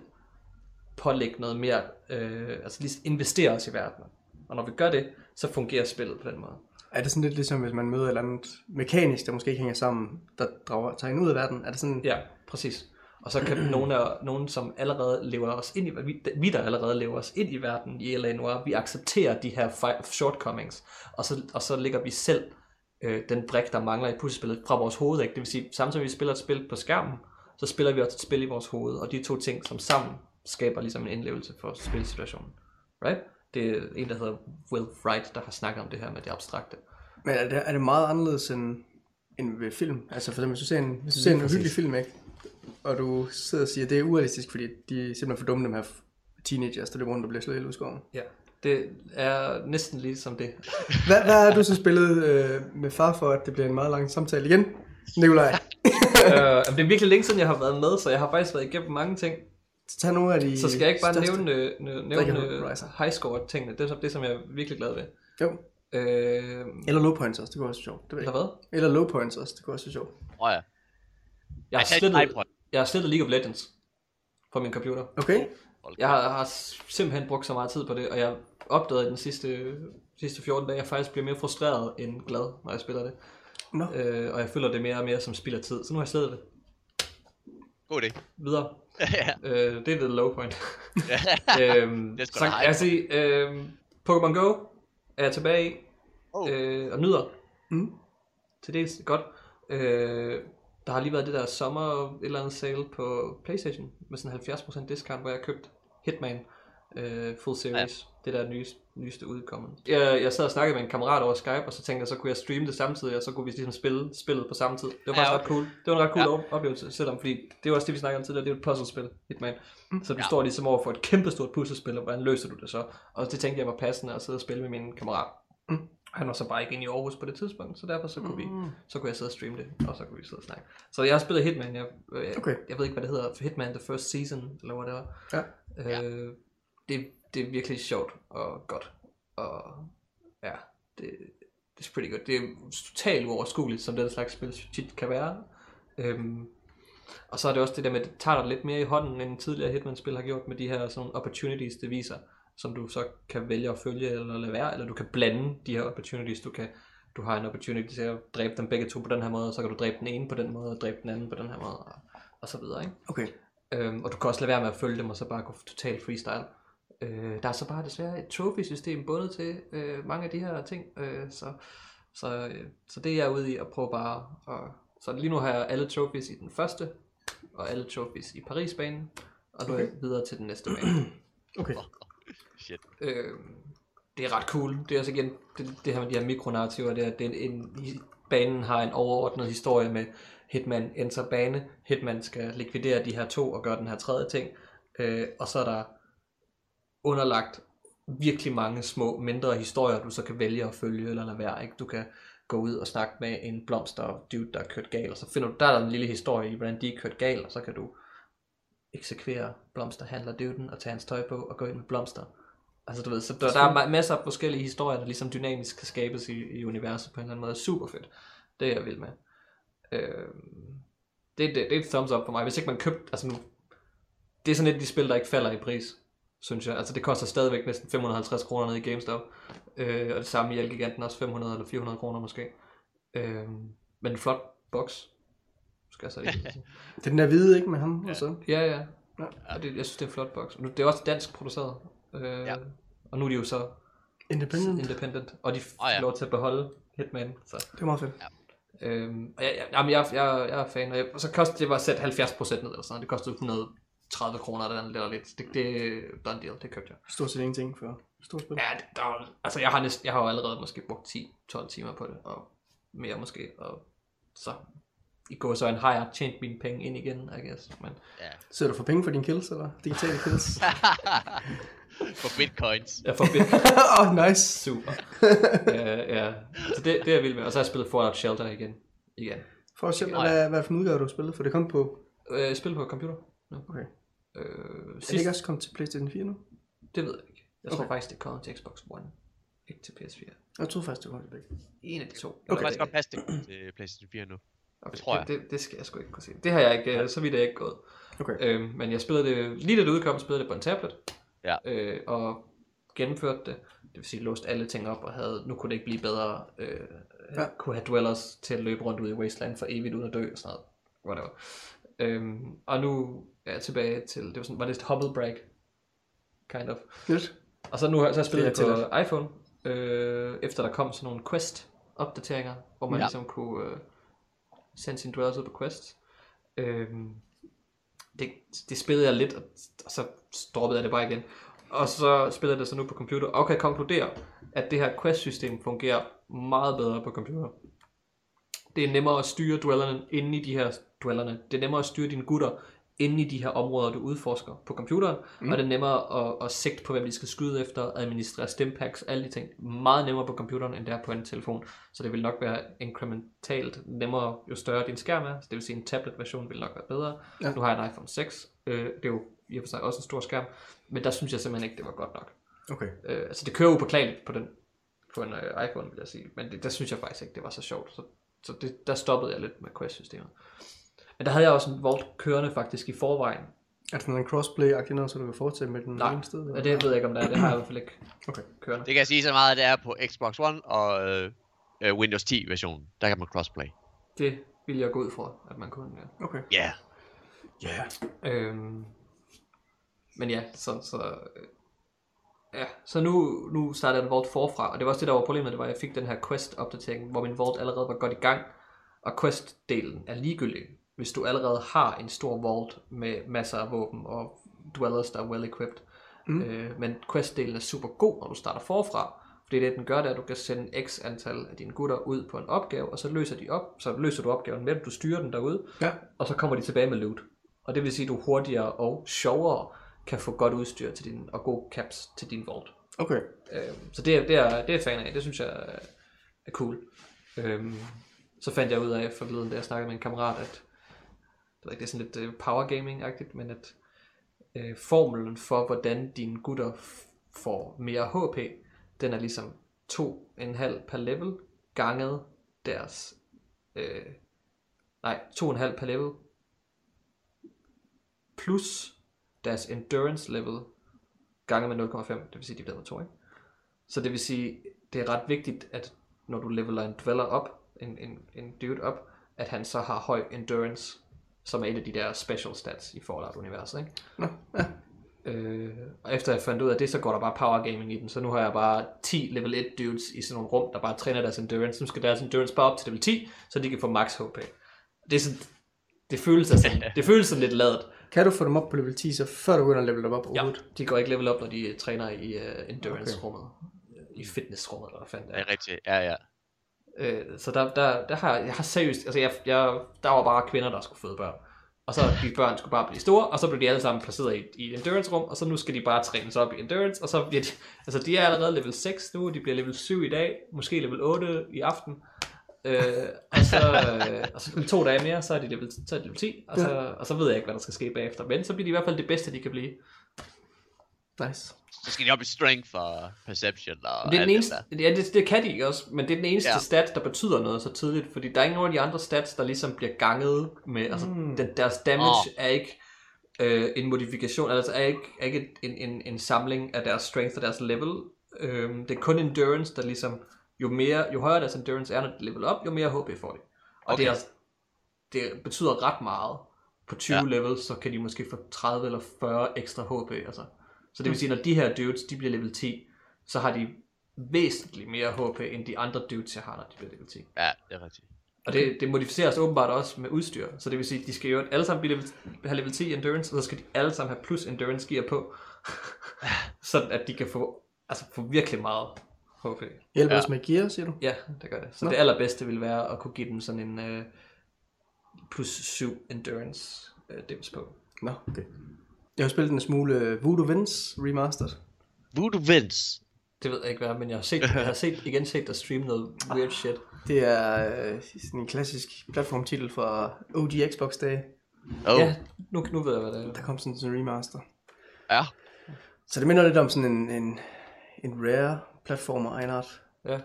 pålægge noget mere, øh, altså lige investere os i verden. Og når vi gør det, så fungerer spillet på den måde. Er det sådan lidt ligesom, hvis man møder et eller andet mekanisk, der måske ikke hænger sammen, der drager, tager en ud af verden? Er det sådan, Ja, præcis. Og så kan nogen, af, nogen som allerede lever os ind i, vi, vi der allerede lever os ind i verden i LA Noir, vi accepterer de her shortcomings, og så, og så lægger vi selv øh, den brik, der mangler i puslespillet fra vores hoved. Ikke? Det vil sige, samtidig med vi spiller et spil på skærmen, så spiller vi også et spil i vores hoved, og de to ting som sammen skaber ligesom en indlevelse for spilsituationen. Right? Det er en, der hedder Will Wright, der har snakket om det her med det abstrakte. Men er det, er det meget anderledes end, end ved film? Altså for eksempel, hvis du ser en, hvis du ser en præcis. hyggelig film, ikke? og du sidder og siger, at det er urealistisk, fordi de er simpelthen for dumme, dem her teenagers, der løber rundt og bliver slået ihjel i skoven. Ja. Det er næsten ligesom det. Hvad, hvad har du så spillet øh, med far for, at det bliver en meget lang samtale igen? Nikolaj, øh, det er virkelig længe siden, jeg har været med, så jeg har faktisk været igennem mange ting. så tag nogle af de Så skal jeg ikke bare største. nævne, øh, nævne du Riser? high score tingene. Det er det, som jeg er virkelig glad ved. Jo. Øh, Eller low points også, det kunne også være sjovt. Det eller hvad? Eller low points også, det kunne også være sjovt. Åh ja. Jeg har, ikke slettet, jeg har slettet League of Legends på min computer. Okay? Jeg har, har simpelthen brugt så meget tid på det, og jeg opdagede i den sidste, sidste 14 dage, at jeg faktisk bliver mere frustreret end glad, når jeg spiller det. Nå. Øh, og jeg føler det mere og mere som spild af tid. Så nu har jeg slettet det. God idé. Videre. ja. Øh, det er det low point. øhm, Det er så jeg sige, øhm, Pokémon Go er jeg tilbage i, Oh. øh, og nyder Mm. til dels godt. Øh, der har lige været det der sommer et eller andet sale på Playstation med sådan 70% discount, hvor jeg købte Hitman øh, Full Series. Ja. Det der nyeste, nyeste udkommet. Jeg, jeg sad og snakkede med en kammerat over Skype, og så tænkte jeg, så kunne jeg streame det samtidig, og så kunne vi ligesom spille spillet på samme tid. Det var Ja, faktisk okay. ret cool. Det var en ret cool Ja. ja. oplevelse, selvom, fordi det var også det, vi snakkede om tidligere, det er et puzzlespil, Hitman. Så du Ja. står ligesom over for et kæmpestort puslespil, og hvordan løser du det så? Og det tænkte jeg var passende at sidde og spille med min kammerat. Mm. Han var så bare ikke inde i Aarhus på det tidspunkt, så derfor så kunne, vi, Mm. så kunne jeg sidde og streame det, og så kunne vi sidde og snakke. Så jeg har spillet Hitman, jeg, jeg, Okay. jeg ved ikke, hvad det hedder, Hitman The First Season, eller hvad det var. Ja. Øh, det, det er virkelig sjovt og godt, og ja, det, det er pretty good. Det er totalt uoverskueligt, som den slags spil tit kan være. Øhm, og så er det også det der med, at det tager dig lidt mere i hånden, end tidligere Hitman-spil har gjort med de her sådan nogle opportunities, det viser, som du så kan vælge at følge eller lade være, eller du kan blande de her opportunities. Du kan du har en opportunity til at dræbe dem begge to på den her måde, og så kan du dræbe den ene på den måde, og dræbe den anden på den her måde, og, og så videre, ikke? Okay. Øhm, og du kan også lade være med at følge dem, og så bare gå totalt freestyle. Øh, der er så bare desværre et trophy-system bundet til øh, mange af de her ting, øh, så, så, øh, så det er jeg ude i at prøve bare at... Så lige nu har jeg alle trophies i den første, og alle trophies i Paris-banen, og nu er jeg videre til den næste bane. Okay. Shit. Øh, det er ret cool. Det er også igen det, det her med de her mikronarrativer, det er, det er en, en, banen har en overordnet historie med Hitman enter bane, Hitman skal likvidere de her to og gøre den her tredje ting, øh, og så er der underlagt virkelig mange små, mindre historier, du så kan vælge at følge eller lade være. Ikke? Du kan gå ud og snakke med en blomster dude, der er kørt galt, og så finder du, der er der en lille historie i, hvordan de er kørt galt, og så kan du eksekvere blomsterhandler duden og tage hans tøj på og gå ind med blomster. Altså du ved, så der, der er masser af forskellige historier, der ligesom dynamisk kan skabes i, i universet på en eller anden måde. Super fedt. Det er jeg vild med. Øh, det, det, det er et thumbs up for mig. Hvis ikke man købte, altså nu, det er sådan et af de spil, der ikke falder i pris, synes jeg. Altså det koster stadigvæk næsten 550 kroner nede i GameStop. Øh, og det samme i Elgiganten også 500 eller 400 kroner måske. Øh, men en flot box, skal jeg så lige. Det er den der hvide, ikke, med ham og så. Ja, ja. Ja. ja. Det, jeg synes, det er en flot boks. Nu, det er også dansk produceret. Øh, Ja. Og nu er de jo så Independent. Independent. Og de f- Åh, ja. får lov til at beholde Hitman. Så, Det er meget fedt. øhm, og jeg, jeg, jamen, jeg, jeg, jeg er fan. Og, jeg, og så kostede det var sat 70% ned eller sådan noget. Det kostede 130 kroner eller lidt. eller lidt. Det, det er done deal. Det købte jeg. Stort set ingenting for stort spil. Ja, det, der, altså jeg har, næsten, jeg har jo allerede måske brugt 10-12 timer på det, og mere måske, og så i går så en har jeg tjent mine penge ind igen, I guess. Men Ja. Sidder du for penge for dine kills, eller digitale kills? For bitcoins. jeg får bit Åh, oh, nice. super. ja, ja. Så det, det er jeg vild med. Og så har jeg spillet Fallout Shelter igen. igen. For at se, Nej. hvad, hvad for en udgave du har spillet, for det kom på... Øh, jeg spiller på computer. nu. Okay. Øh, Er det sidst, ikke også kommet til Playstation 4 nu? det ved jeg ikke. Jeg tror Okay. faktisk, det kommer til Xbox One. Ikke til PS4. Jeg troede faktisk, det kom til begge. En af de to. Det kan Eller faktisk godt passe det til PlayStation 4 nu. Okay, tror jeg. Det, det, det, skal jeg sgu ikke kunne se. Det har jeg ikke, øh, så vidt er jeg ikke gået. Okay. Øhm, men jeg spillede det, lige da det udkom, spillede det på en tablet. Ja. Øh, og gennemførte det. Det vil sige, låst alle ting op og havde, nu kunne det ikke blive bedre. Øh, ja. Kunne have dwellers til at løbe rundt ud i Wasteland for evigt uden at dø og sådan noget. Whatever. Øhm, og nu jeg tilbage til, det var sådan, var det et humble brag? Kind of. Lidt. Og så nu har så jeg spillet Det det på iPhone, øh, efter der kom sådan nogle Quest-opdateringer, hvor man Ja. ja. ligesom kunne øh, sende sine dwellers ud på Quest. Øh, det, det spillede jeg lidt, og, og så droppede jeg det bare igen. Og så spillede jeg det så nu på computer, og kan konkludere, at det her Quest-system fungerer meget bedre på computer. Det er nemmere at styre dwellerne inde i de her dwellerne. Det er nemmere at styre dine gutter inde i de her områder, du udforsker på computeren. Mm. Og det er nemmere at, at sigte på, hvem de skal skyde efter, administrere stimpacks, alle de ting. Meget nemmere på computeren, end det er på en telefon. Så det vil nok være incrementalt nemmere, jo større din skærm er. Så det vil sige, en tablet-version vil nok være bedre. Ja. Nu har jeg en iPhone 6. Øh, det er jo i og for sig også en stor skærm. Men der synes jeg simpelthen ikke, det var godt nok. Okay. Øh, altså det kører upåklageligt på den på en øh, iPhone, vil jeg sige. Men det, der synes jeg faktisk ikke, det var så sjovt. Så, så det, der stoppede jeg lidt med Quest-systemet. Men der havde jeg også en Vault kørende faktisk i forvejen. Er det sådan en crossplay-agtig noget, så du kan fortsætte med den Nej, ene sted? Ja, det ved jeg ikke, om der er. Det har jeg i hvert fald ikke Okay. kørende. Det kan jeg sige så meget, at det er på Xbox One og øh, øh, Windows 10 versionen. Der kan man crossplay. Det ville jeg gå ud fra, at man kunne. Ja. Okay. Ja. Ja. Yeah. Øhm, men ja, så, så, øh, ja, så nu, nu starter jeg en Vault forfra, og det var også det, der var problemet, det var, at jeg fik den her Quest-opdatering, hvor min Vault allerede var godt i gang, og Quest-delen er ligegyldig, hvis du allerede har en stor Vault med masser af våben og dwellers, der er well-equipped. Mm. Øh, men Quest-delen er super god, når du starter forfra, fordi det, den gør, det er, at du kan sende x antal af dine gutter ud på en opgave, og så løser de op, så løser du opgaven med dem, du styrer den derude, Ja. og så kommer de tilbage med loot. Og det vil sige, at du hurtigere og sjovere kan få godt udstyr til din, og gode caps til din vault. Okay. Øhm, så det er, det, er, det er jeg fan af. Det synes jeg er, er cool. Øhm, så fandt jeg ud af forleden, da jeg snakkede med en kammerat, at det, ved ikke, det er sådan lidt øh, power gaming-agtigt, men at øh, formelen for, hvordan dine gutter får mere HP, den er ligesom 2,5 per level ganget deres... Øh, nej, 2,5 per level plus deres endurance level ganget med 0,5, det vil sige, de bliver med 2, ikke? Så det vil sige, det er ret vigtigt, at når du leveler en dweller op, en, en, en dude op, at han så har høj endurance, som er et af de der special stats i Fallout-universet, ikke? Nå, ja. Øh, og efter jeg fandt ud af det, så går der bare power gaming i den. Så nu har jeg bare 10 level 1 dudes i sådan nogle rum, der bare træner deres endurance. Nu skal deres endurance bare op til level 10, så de kan få max HP. Det er sådan, det føles sådan, det føles sådan lidt ladet. Kan du få dem op på level 10, så før du begynder at level dem op Ja, de går ikke level op, når de øh, træner i uh, endurance-rummet. I fitness-rummet, eller hvad fanden det er. er rigtigt. Ja, ja. Øh, så der, der, der har jeg, har seriøst, altså jeg, jeg, der var bare kvinder, der skulle føde børn. Og så de børn skulle bare blive store, og så blev de alle sammen placeret i, i et endurance-rum, og så nu skal de bare trænes op i endurance, og så bliver de, altså de er allerede level 6 nu, de bliver level 7 i dag, måske level 8 i aften. Øh, og, så, øh, og så to dage mere, så er de level, så er de level 10, og så, og så ved jeg ikke, hvad der skal ske bagefter. Men så bliver de i hvert fald det bedste, de kan blive. Nice. Så skal de op i strength og perception og Det er den eneste, det ja, det, det kan de ikke også, men det er den eneste Ja. stat, der betyder noget så tidligt, fordi der er ikke nogen af de andre stats, der ligesom bliver ganget med, altså Mm. den, deres damage Åh. er ikke øh, en modifikation, altså er ikke, er ikke en, en, en samling af deres strength og deres level, øhm, det er kun endurance, der ligesom, jo mere, jo højere deres endurance er, når de level op, jo mere HP får de. Og Okay. det, er, det betyder ret meget. På 20 Ja. ja. levels, så kan de måske få 30 eller 40 ekstra HP, altså. Så det vil sige, når de her dudes, de bliver level 10, så har de væsentligt mere HP, end de andre dudes, jeg har, når de bliver level 10. Ja, det er rigtigt. Og det, det modificeres åbenbart også med udstyr. Så det vil sige, at de skal jo alle sammen blive level, have level 10 endurance, og så skal de alle sammen have plus endurance gear på. sådan at de kan få, altså få virkelig meget HP. Hjælper Ja. os med gear, siger du? Ja, det gør det. Så Nå. det allerbedste vil være at kunne give dem sådan en øh, plus 7 endurance øh, dims på. Nå, okay. Jeg har spillet en smule øh, Voodoo Vince Remastered. Voodoo Vince. Det ved jeg ikke hvad, men jeg har, set, jeg har set, igen set dig streame noget weird shit. Det er øh, sådan en klassisk platformtitel fra OG Xbox dage. Oh, Ja, nu, nu ved jeg, hvad det er. Der kom sådan en remaster. ja. Så det minder lidt om sådan en, en, en rare platformer, Einart, Ja,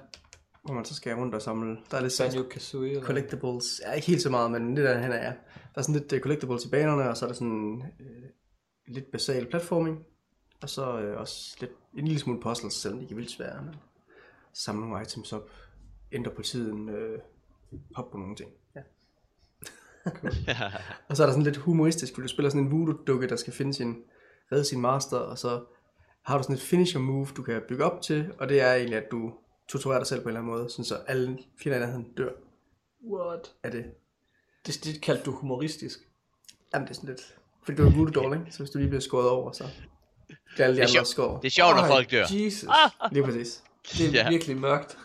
hvor man så skal rundt og samle. Der er lidt Banjo Kazooie. Eller... collectibles. Ja, ikke helt så meget, men det der hen er. Der er sådan lidt collectibles i banerne, og så er der sådan uh, lidt basal platforming. Og så uh, også lidt, en lille smule puzzles, selvom de ikke er vildt svære. Men samle nogle items op, ændre på tiden, uh, hoppe på nogle ting. Ja. og så er der sådan lidt humoristisk, fordi du spiller sådan en voodoo-dukke, der skal finde sin, redde sin master, og så har du sådan et finisher move, du kan bygge op til, og det er egentlig, at du tutorerer dig selv på en eller anden måde, sådan så alle fjender i nærheden dør What? af det. Det, det kaldte du humoristisk. Jamen, det er sådan lidt... Fordi du er voodoo doll, ikke? Så hvis du lige bliver skåret over, så bliver alle de Det er andre sjovt. skår. Det er sjovt, når folk dør. Jesus. Lige præcis. Det er Ja. virkelig mørkt.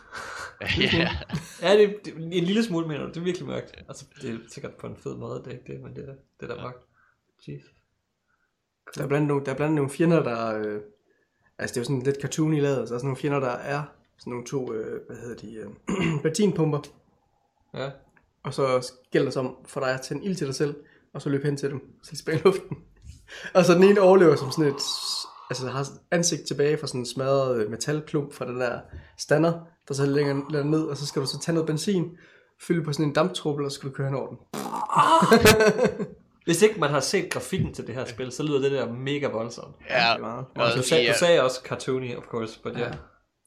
ja. Ja, det, det, en lille smule mener du. Det er virkelig mørkt. Altså, det er sikkert på en fed måde, det er ikke det, men det er det er da mørkt. Jesus. Der er blandt nogle, der er blandt nogle fjender, der... Øh, altså, det er jo sådan lidt cartoony lavet, så der er sådan nogle fjender, der er sådan nogle to, øh, hvad hedder de, øh, platinpumper. Ja. Og så gælder det om for dig at tænde ild til dig selv, og så løbe hen til dem, så de spiller i luften. og så den ene overlever som sådan et, altså har ansigt tilbage fra sådan en smadret øh, metalklump fra den der stander, der så længere længere ned, og så skal du så tage noget benzin, fylde på sådan en damptrubbel, og så skal du køre hen over den. Hvis ikke man har set grafikken til det her spil, så lyder det der mega voldsomt. ja. Det meget. Og Du de sagde, er- du sagde også cartoony, of course, but ja.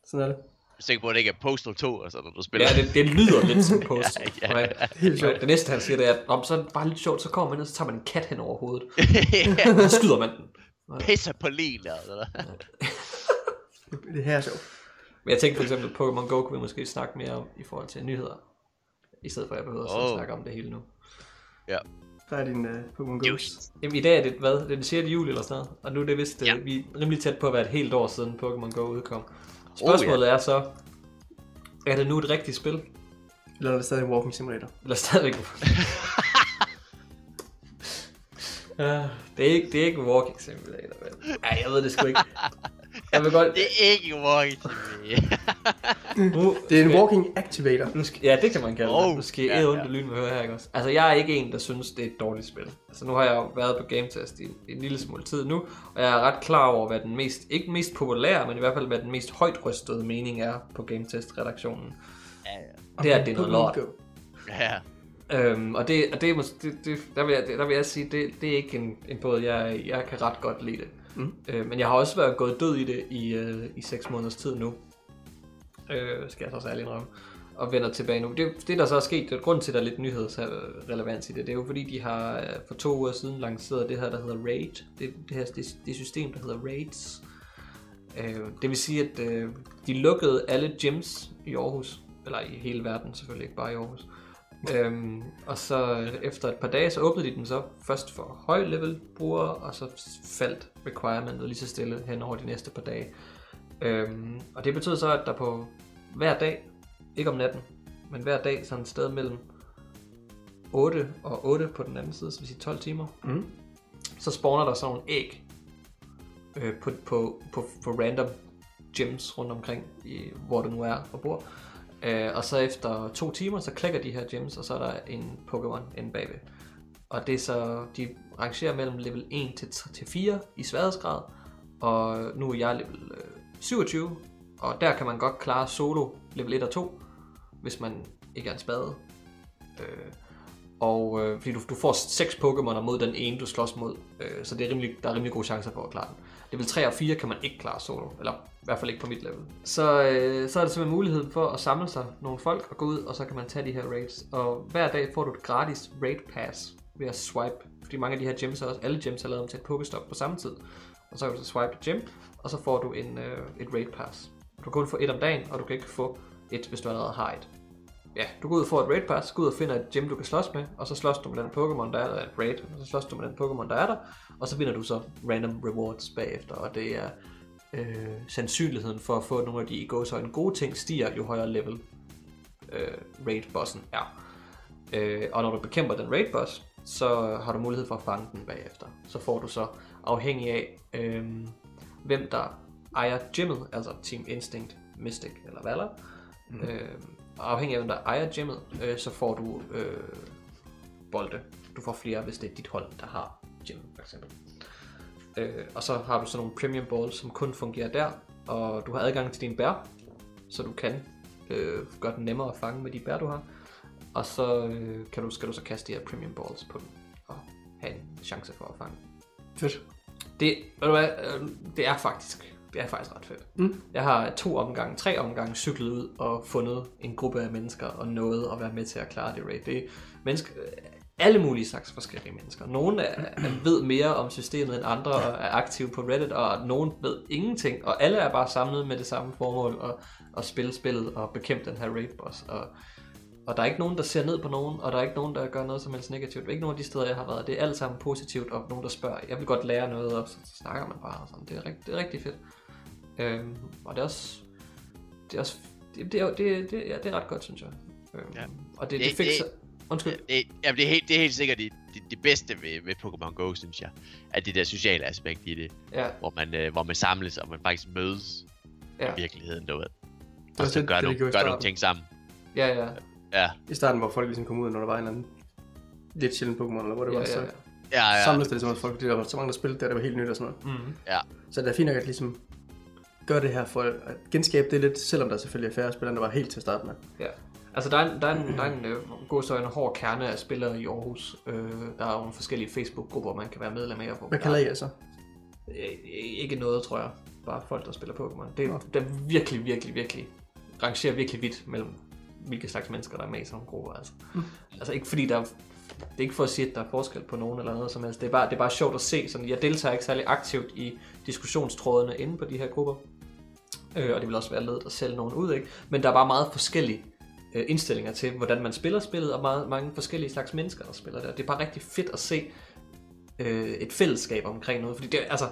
Sådan er det. Jeg er sikker på, at det ikke er Postal 2, altså, når du spiller. Ja, det, det lyder lidt som post. Ja, ja. right? Helt sjovt. Det næste, han siger, det er, at "Nå, men så er det bare lidt sjovt, så kommer man ned, så tager man en kat hen over hovedet. Og så skyder man den. Pisser på len, altså. Det her er sjovt. Men jeg tænkte for eksempel, at Pokémon Go kunne vi måske snakke mere om i forhold til nyheder. I stedet for, at jeg behøver at Oh. oh. snakke om det hele nu. Ja. Der er din uh, Pokémon Go. Jamen, i dag er det, hvad? Det er den 6. juli eller sådan noget. Og nu er det vist, Ja. ja. vi er rimelig tæt på at være et helt år siden Pokémon Go udkom. Spørgsmålet Oh, er så, er det nu et rigtigt spil? Eller er det stadig en walking simulator? Eller stadigvæk... Ja, det, er ikke, det er ikke Walking Simulator, vel? Ja, jeg ved det sgu ikke. Jeg vil godt... Det er ikke Walking TV. Det er en walking activator. Nu skal, ja, det kan man kalde Oh, det. Nu skal ja, ondt ja. lyn med høre her, ikke også? Altså, jeg er ikke en, der synes, det er et dårligt spil. Altså, nu har jeg jo været på Game Test i, en lille smule tid nu, og jeg er ret klar over, hvad den mest, ikke mest populære, men i hvert fald, hvad den mest højt rystede mening er på Game Test-redaktionen. ja, ja. Det er, at det er noget lort. Ja. Øhm, og det, og det, er det, det, der, vil jeg, der vil jeg sige, det, det er ikke en, en båd, jeg, jeg kan ret godt lide det. Mm. Øh, men jeg har også været gået død i det i, øh, i 6 måneders tid nu. Øh, skal jeg så også ærlig indrømme. Og vender tilbage nu. Det, det der så er sket, det er grund til, at der er lidt nyhedsrelevans i det, det er jo fordi, de har øh, for to uger siden lanceret det her, der hedder Raid. Det, det her det, det system, der hedder Raids. Øh, det vil sige, at øh, de lukkede alle gyms i Aarhus. Eller i hele verden selvfølgelig, ikke bare i Aarhus. Øhm, og så efter et par dage, så åbnede de dem så først for høj level brugere, og så faldt requirementet lige så stille hen over de næste par dage. Øhm, og det betød så, at der på hver dag, ikke om natten, men hver dag sådan et sted mellem 8 og 8 på den anden side, så vil sige 12 timer, Mm. så spawner der sådan nogle æg øh, på, på, på, på random gems rundt omkring, i, hvor du nu er og bor. Øh, og så efter to timer, så klikker de her gems, og så er der en Pokémon inde bagved. Og det er så, de rangerer mellem level 1 til, til 4 i sværhedsgrad, og nu er jeg level øh, 27, og der kan man godt klare solo level 1 og 2, hvis man ikke er en spade. Øh, og øh, fordi du, du får seks Pokémoner mod den ene, du slås mod, øh, så det er rimelig, der er rimelig gode chancer for at klare den. Level 3 og 4 kan man ikke klare solo, eller i hvert fald ikke på mit level. Så, øh, så er der simpelthen muligheden for at samle sig nogle folk og gå ud, og så kan man tage de her raids. Og hver dag får du et gratis raid pass ved at swipe, fordi mange af de her gems er også, alle gems er lavet om til et Pokestop på samme tid. Og så kan du så swipe et gem, og så får du en, øh, et raid pass. Du kan kun få et om dagen, og du kan ikke få et, hvis du allerede har et. Ja, du går ud og får et raid pass, går ud og finder et gym, du kan slås med, og så slås du med den Pokémon, der er der, et raid, og så slås du med den Pokémon, der er der, og så vinder du så random rewards bagefter, og det er øh, sandsynligheden for at få nogle af de i gåsøjne gode ting stiger, jo højere level øh, raid-bossen er. Øh, og når du bekæmper den raid-boss, så har du mulighed for at fange den bagefter. Så får du så afhængig af, øh, hvem der ejer gymmet, altså Team Instinct, Mystic eller Valor. Mm. Øh, afhængig af hvem der ejer gymmet, øh, så får du øh, bolde. Du får flere, hvis det er dit hold, der har gym, for eksempel. Øh, og så har du sådan nogle premium balls, som kun fungerer der, og du har adgang til dine bær, så du kan øh, gøre den nemmere at fange med de bær, du har. Og så øh, kan du, skal du så kaste de her premium balls på dem, og have en chance for at fange. Fedt. Det, ved du hvad, øh, det er faktisk det er faktisk ret fedt. Mm. Jeg har to omgange, tre omgange cyklet ud og fundet en gruppe af mennesker og nået at være med til at klare det raid. Det er mennesker, alle mulige slags forskellige mennesker. Nogle er, er, ved mere om systemet end andre og er aktive på Reddit, og nogen ved ingenting, og alle er bare samlet med det samme formål og, og spille spillet og bekæmpe den her raid boss. Og, og der er ikke nogen, der ser ned på nogen, og der er ikke nogen, der gør noget som helst negativt. Det er ikke nogen af de steder, jeg har været. Det er alt sammen positivt, og nogen, der spørger, jeg vil godt lære noget, og så snakker man bare. Og sådan. Det, er rigt, det er rigtig fedt. Øhm, og det er også... Det er også... Det, det, er, det, det, ja, det er ret godt, synes jeg. Øhm, Ja. Og det, det, Det- det fikser... det- Undskyld. Det, jamen, det er helt, det er helt sikkert det, det, det bedste ved, ved Pokémon Go, synes jeg. At det der sociale aspekt i det, Ja, hvor man, øh, hvor man samles, og man faktisk mødes ja, i virkeligheden derude. Og så det, gør, det, nogle, i gør nogle ting sammen. ja, ja. Ja, I starten, hvor folk ligesom kom ud, når der var en eller anden lidt sjældent Pokémon, eller hvor det ja, var, ja, så ja. ja, ja. samledes det ligesom, at folk, det der var så mange, der spillede der, det var helt nyt og sådan noget. Mm. ja. Så det er fint nok at ligesom gøre det her for at genskabe det lidt, selvom der selvfølgelig er færre spillere, end der var helt til at starte med. Ja. Altså, der er en, der er en, der er en øh, god så en hård kerne af spillere i Aarhus. Øh, der er nogle forskellige Facebook-grupper, man kan være medlem af. Hvor Hvad kalder I jer så? Øh, ikke noget, tror jeg. Bare folk, der spiller Pokémon. Det, er virkelig, virkelig, virkelig... Rangerer virkelig vidt mellem, hvilke slags mennesker, der er med i sådan nogle grupper. Altså, Mm. altså ikke fordi der er, Det er ikke for at sige, at der er forskel på nogen eller noget som helst. Det er bare, det er bare sjovt at se. Sådan, jeg deltager ikke særlig aktivt i diskussionstrådene inde på de her grupper. Øh, og det vil også være ledet at sælge nogen ud, ikke? Men der er bare meget forskellige øh, indstillinger til, hvordan man spiller spillet, og meget, mange forskellige slags mennesker, der spiller der. Det er bare rigtig fedt at se øh, et fællesskab omkring noget. Fordi det, altså,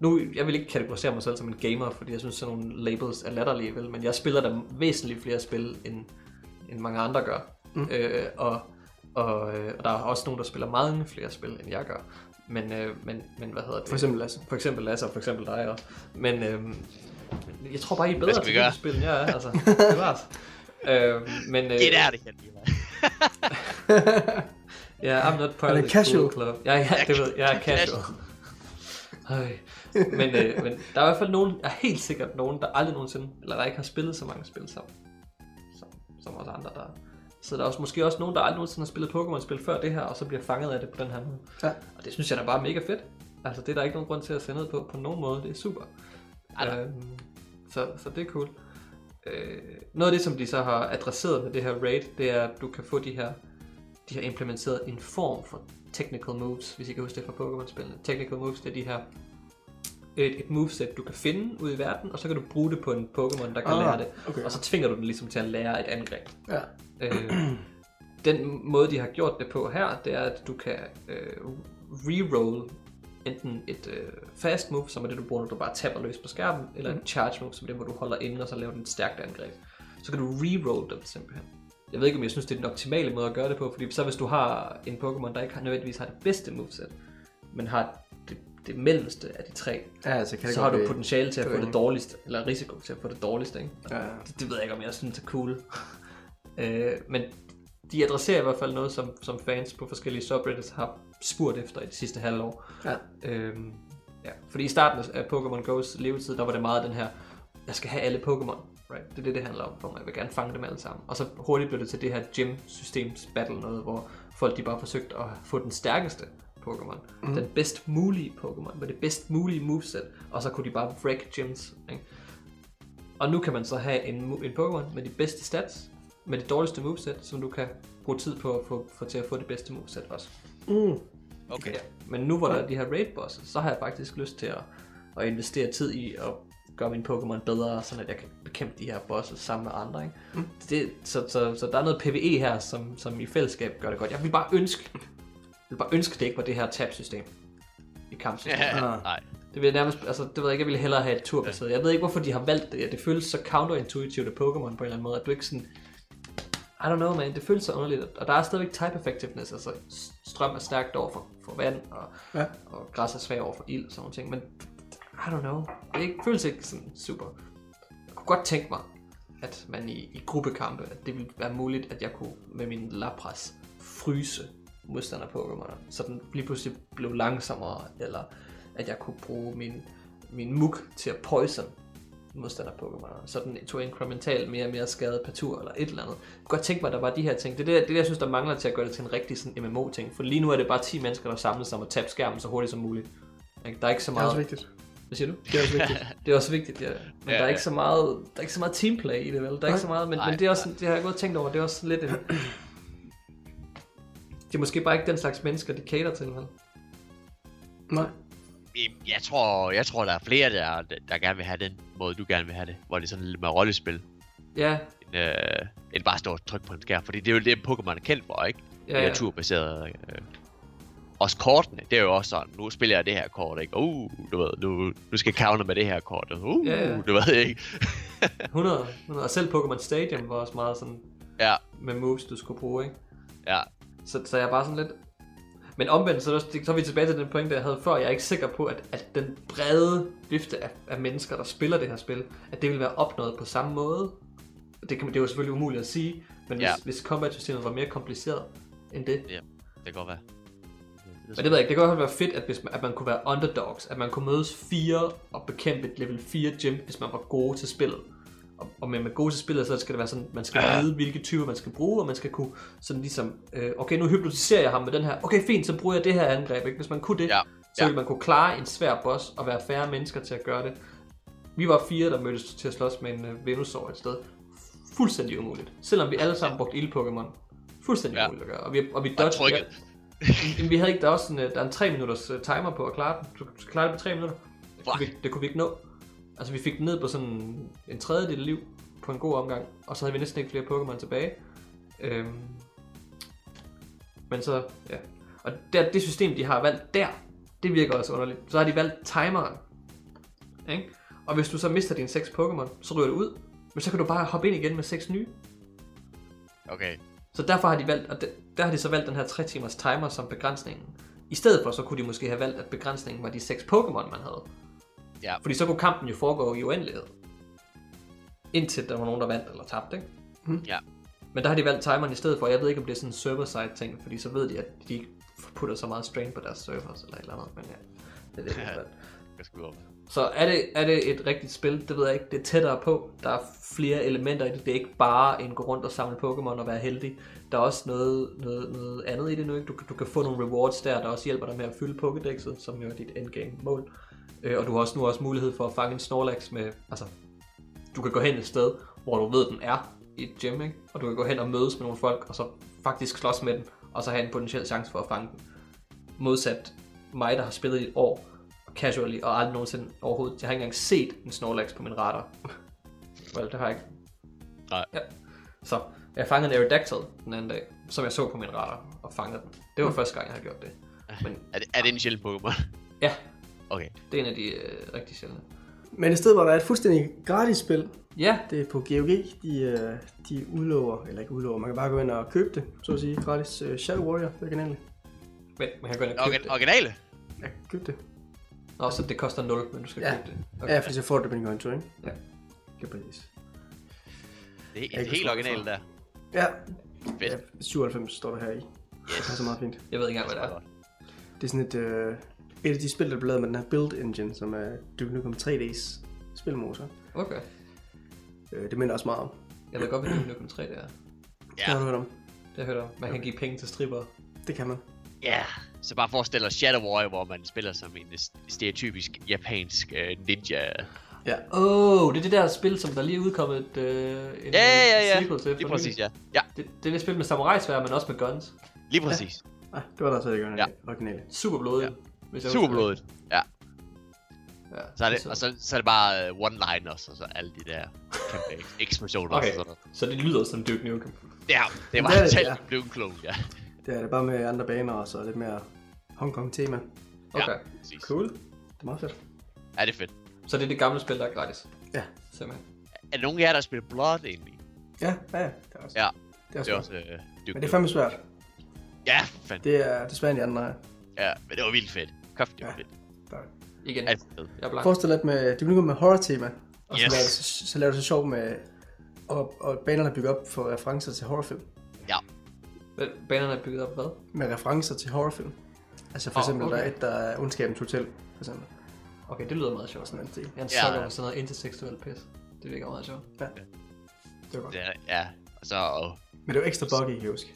nu, jeg vil ikke kategorisere mig selv som en gamer, fordi jeg synes, sådan nogle labels er latterlige, vel? men jeg spiller der væsentligt flere spil, end, end mange andre gør. Mm. Øh, og, og, øh, og der er også nogen, der spiller mange flere spil, end jeg gør. Men, øh, men, men hvad hedder det? For eksempel Lasse. For eksempel Lasse, og for eksempel dig også. Men øh, jeg tror bare, I er bedre til gøre? det spil, end jeg er. Altså, det var øh, men, øh, Det der, det kan lige. Ja, I'm not part er of the casual. cool club. Ja, ja, det ved jeg. Er casual. Øj. Men, øh, men der er i hvert fald nogen, er helt sikkert nogen, der aldrig nogensinde, eller der ikke har spillet så mange spil sammen, som, som os andre, der så der er også, måske også nogen, der aldrig nogensinde har spillet Pokémon-spil før det her, og så bliver fanget af det på den her måde. Ja. Og det synes jeg da bare er mega fedt. Altså, det er der ikke nogen grund til at se ned på, på nogen måde. Det er super. Ej, da. Øhm, så, så det er cool. Øh, noget af det, som de så har adresseret med det her raid, det er, at du kan få de her, de har implementeret en form for technical moves, hvis I kan huske det fra Pokémon-spillene. Technical moves, det er de her et, et moveset, du kan finde ude i verden, og så kan du bruge det på en Pokémon, der kan Ah, lære det. okay. Og så tvinger du den ligesom til at lære et angreb. Ja. Øh, den måde, de har gjort det på her, det er, at du kan øh, reroll enten et øh, fast move, som er det, du bruger, når du bare tapper løs på skærmen, eller Mhm. et charge move, som er det, hvor du holder inde, og så laver den et stærkt angreb. Så kan du reroll dem simpelthen. Jeg ved ikke, om jeg synes, det er den optimale måde at gøre det på, fordi så hvis du har en Pokémon, der ikke har, nødvendigvis har det bedste moveset, men har det, det mellemste af de tre, Ja, altså kan det så har du potentiale til at få det dårligste, eller risiko til at få det dårligste, ikke? Ja, ja. Det, det ved jeg ikke, om jeg synes er cool. øh, men de adresserer i hvert fald noget, som, som fans på forskellige subreddits har spurgt efter i det sidste halvår. Ja. Øhm, ja. Fordi i starten af Pokémon Go's levetid, der var det meget den her, jeg skal have alle Pokémon. Right? Det er det, det handler om for mig. Jeg vil gerne fange dem alle sammen. Og så hurtigt blev det til det her gym-systems battle noget, hvor folk de bare forsøgte at få den stærkeste Pokémon. Mm. Den bedst mulige Pokémon med det bedst mulige moveset. Og så kunne de bare break gyms. Ikke? Og nu kan man så have en, en Pokémon med de bedste stats, med det dårligste moveset, som du kan bruge tid på at få, få til at få det bedste moveset også. Mm. Okay. Ja. Men nu hvor der er de her raid bosses, så har jeg faktisk lyst til at, at investere tid i at gøre min Pokémon bedre, sådan at jeg kan bekæmpe de her bosses sammen med andre. Ikke? Mm. Det, så, så, så der er noget PvE her, som, som i fællesskab gør det godt. Jeg vil bare ønske, jeg vil bare ønske, det ikke var det her tab-system i kampsystemet. Ja, Ah. nej. Det vil jeg nærmest, altså det ved jeg ikke, jeg ville hellere have et turbaseret. Jeg ved ikke, hvorfor de har valgt det. Det føles så counterintuitivt af Pokémon på en eller anden måde, at du ikke sådan... I don't know, man. Det føles så underligt. Og der er stadigvæk type effectiveness, altså strøm er stærkt over for, for vand, og, Ja. og græs er svag over for ild og sådan nogle ting. Men I don't know. Det ikke, føles ikke sådan super. Jeg kunne godt tænke mig, at man i, i gruppekampe, at det ville være muligt, at jeg kunne med min Lapras fryse modstander Pokémon, så den lige pludselig blev langsommere, eller at jeg kunne bruge min, min muk til at poison modstander Pokémon, så den tog inkrementalt mere og mere skadet per tur, eller et eller andet. Jeg kunne godt tænke mig, at der var de her ting. Det er det, det, jeg synes, der mangler til at gøre det til en rigtig sådan MMO-ting. For lige nu er det bare 10 mennesker, der samles om at tabe skærmen så hurtigt som muligt. Der er ikke så Det er også meget... vigtigt. Hvad siger du? Det er også vigtigt. Det er også vigtigt, ja. Men Ja, der er ja. ikke så meget, der er ikke så meget teamplay i det, vel? Der er ikke så meget, men, Nej, men det er også, det har jeg godt tænkt over, det er også lidt en... Det er måske bare ikke den slags mennesker, de cater til, vel? Nej. Jeg tror, jeg tror, der er flere, der, der gerne vil have den måde, du gerne vil have det. Hvor det er sådan lidt mere rollespil, Ja, end, øh, end bare stå og trykke på en skærm. Fordi det er jo det, Pokémon er kendt for, ikke? ja, Ja, turbaserede. Øh. Også kortene, det er jo også sådan, nu spiller jeg det her kort, ikke? Uh, du ved, nu, nu skal jeg counter med det her kort. Uh, Ja, ja. du ved ikke. 100, 100. Og selv Pokémon Stadium var også meget sådan Ja, med moves, du skulle bruge, ikke? ja, Så, så jeg er bare sådan lidt... Men omvendt, så er, også, så er vi tilbage til den pointe, jeg havde før. Jeg er ikke sikker på, at, at den brede vifte af, af mennesker, der spiller det her spil, at det vil være opnået på samme måde. Det, kan, det er jo selvfølgelig umuligt at sige, men hvis, Ja. hvis combat-systemet var mere kompliceret end det. det kan godt være. Men det ved jeg ikke, det kan godt være fedt, at, hvis man, at man kunne være underdogs, at man kunne mødes fire og bekæmpe et level 4 gym, hvis man var gode til spillet. Og, og med, til spillet, så skal det være sådan, man skal vide, hvilke typer man skal bruge, og man skal kunne sådan ligesom, øh, okay, nu hypnotiserer jeg ham med den her, okay, fint, så bruger jeg det her angreb, ikke? Hvis man kunne det, Ja, så ville man kunne klare en svær boss, og være færre mennesker til at gøre det. Vi var fire, der mødtes til at slås med en øh, Venusaur et sted. Fuldstændig umuligt. Selvom vi alle sammen brugte ild-Pokémon. Fuldstændig Ja. umuligt at gøre. Og vi, og vi Og dodgede- trykket. Jamen, vi havde ikke, der er også sådan, øh, der er en 3 minutters uh, timer på at klare den. Du skal klare det på 3 minutter. Det kunne, vi, det kunne vi ikke nå. Altså, vi fik den ned på sådan en tredjedel liv på en god omgang, og så havde vi næsten ikke flere Pokémon tilbage. Øhm, men så, ja. Og der, det system, de har valgt der, det virker også underligt. Så har de valgt timeren. Ikke? Og hvis du så mister dine 6 Pokémon, så ryger du ud. Men så kan du bare hoppe ind igen med 6 nye. Okay. Så derfor har de valgt, og de- der har de så valgt den her 3 timers timer som begrænsningen. I stedet for, så kunne de måske have valgt, at begrænsningen var de 6 Pokémon, man havde. Ja. Fordi så kunne kampen jo foregå i uendelighed. Indtil der var nogen, der vandt eller tabte, ikke? Ja. Men der har de valgt timeren i stedet for. Jeg ved ikke, om det er sådan en server-side ting, fordi så ved de, at de ikke putter så meget strain på deres servers eller et eller andet. Men ja, det er det, valgt. Jeg skal. Så er det, er det et rigtigt spil? Det ved jeg ikke. Det er tættere på. Der er flere elementer i det. Det er ikke bare en gå rundt og samle Pokémon og være heldig. Der er også noget, noget, noget andet i det nu. Ikke? Du, kan- du kan få nogle rewards der, der også hjælper dig med at fylde Pokédexet, som jo er dit endgame mål. Øh, og du har også nu også mulighed for at fange en Snorlax med... Altså, du kan gå hen et sted, hvor du ved, den er i et gym, ikke? Og du kan gå hen og mødes med nogle folk, og så faktisk slås med den, og så have en potentiel chance for at fange den. Modsat mig, der har spillet i et år, casually, og aldrig nogensinde overhovedet. Jeg har ikke engang set en Snorlax på min radar. well, det har jeg ikke. Nej. Ja. Så jeg fangede en Aerodactyl den anden dag, som jeg så på min radar, og fangede den. Det var første gang, jeg har gjort det. Men Er det, er det en sjælden Pokémon? ja, Okay. det er en af de øh, rigtig sjældne. Men i stedet hvor der er et fuldstændig gratis spil, Ja, det er på GOG, de, øh, de udlover, eller ikke udlover, man kan bare gå ind og købe det, så at sige, gratis øh, Shadow Warrior, det er originale. men man kan gå ind og købe Organ- det. originale? Ja, køb det. Nå, så det koster 0, men du skal Ja. købe det. Okay. Ja, fordi så får du det på din konto, ikke? Ja. Præcis. Det er Jeg et kan helt forstå originale det der. Ja, Fedt. ja 97 står der her i. Det er så meget fint. Jeg ved ikke engang, hvad det er. Det er sådan et, øh, et af de spil, der blev lavet med den her Build Engine, som er Duke Nukem 3D's spilmotor. Okay. Øh, det minder også meget om. Jeg ved godt, hvad Duke Nukem 3 det er. Ja. Ja. Har du hørt om? Det har jeg hørt om. Man kan give penge til stripper. Det kan man. Ja. Så bare forestil dig Shadow Warrior, hvor man spiller som en stereotypisk japansk øh, ninja. Ja. Åh, oh, det er det der spil, som der lige er udkommet øh, en Ja, ja, ja. sequel til. Lige præcis, ja. Ja, Det, det er det spil med samurai men også med guns. lige præcis. Ah, det var der så ikke Ja. ja. originale. Super blodigt. Ja. Hvis jeg. Ja. Ja, Så er det, så- og så, så er det bare uh, one-liners, og så alle de der kæmpe ek- eksplosioner Okay, og sådan noget. så det lyder som Duke Nukem. Ja, det var totalt ja. blevet klog, ja. Det er det bare med andre baner og så lidt mere Hongkong-tema. Okay, Ja, præcis. Cool. Det er meget fedt. Ja, det er fedt. så det er det gamle spil, der er gratis. Ja. Simpelthen. Er der nogen af jer, der spiller Blood egentlig? Ja, ja, ja. Det er også, Ja, det er det er også, også også uh, Duke Men det er fandme svært. Ja, fandt. Det er desværre de andre her. Ja, men det var vildt fedt. Kæft, det var Ja. fedt. Igen, Alt fedt. jeg er blank. Forestil dig lidt med, det er med horror-tema. Og så, Yes. laver du, så, så laver du så sjov med, og, og banerne er bygget op for referencer til horrorfilm. Ja, Banerne er bygget op hvad? Med referencer til horrorfilm. Altså for Åh, eksempel, okay. der er et, der er Ondskabens Hotel, for eksempel. Okay, det lyder meget sjovt. Sådan en stil. Jeg er en Ja. sådan noget interseksuelt pis. Det virker meget sjovt. Ja. Det var godt. det er, ja. Og så... Men det var ekstra buggy, kan jeg huske.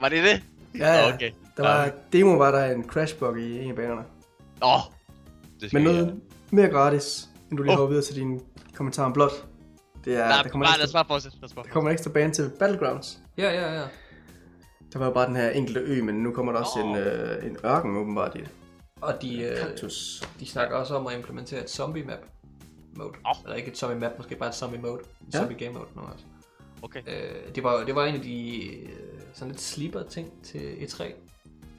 var det det? Ja, ja. Okay. Der var, demo var der en crash bug i en af banerne. Åh! Oh, det skal Men jeg- noget mere gratis, end du lige Åh. hopper videre til din kommentar om blot. Det er, Nej, der, kommer bare, en lad os ekstra, bare fortsætte. Lad os bare der kommer en ekstra bane til Battlegrounds. Ja, ja, ja. Der var jo bare den her enkelte ø, men nu kommer der også Åh. en, øh, en ørken åbenbart i det. Og de, øh, Kaktus. de snakker også om at implementere et zombie map mode. Åh. Eller ikke et zombie map, måske bare et zombie mode. En Ja. zombie game mode nu også. Okay. Øh, det, var, det var en af de øh, sådan lidt sleeper ting til E3.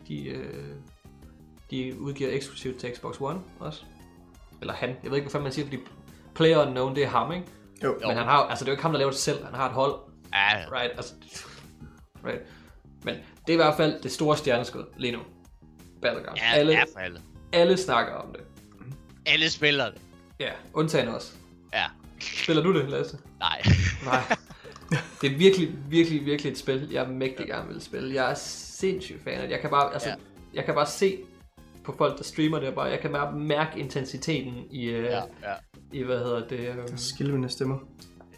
De, øh, de udgiver eksklusivt til Xbox One også. Eller han. Jeg ved ikke, hvad man siger, fordi Player Unknown, det er ham, ikke? Jo. Jo. Men han har, altså det er jo ikke ham, der laver det selv. Han har et hold, Ja, right? Altså, right. Men det er i hvert fald det store stjerneskud lige nu. Battlegrounds. ja, alle, ja, for alle. alle snakker om det. Alle spiller det. Ja, undtagen os. Ja. Spiller du det, Lasse? Nej. Nej. Det er virkelig, virkelig, virkelig et spil, jeg mægtig gerne vil spille. Jeg er sindssygt fan af det. Jeg kan bare, altså, Ja. jeg kan bare se på folk, der streamer det, og bare, jeg kan bare mærke intensiteten i, uh, ja, ja. i hvad hedder det, um, Skilvende stemmer.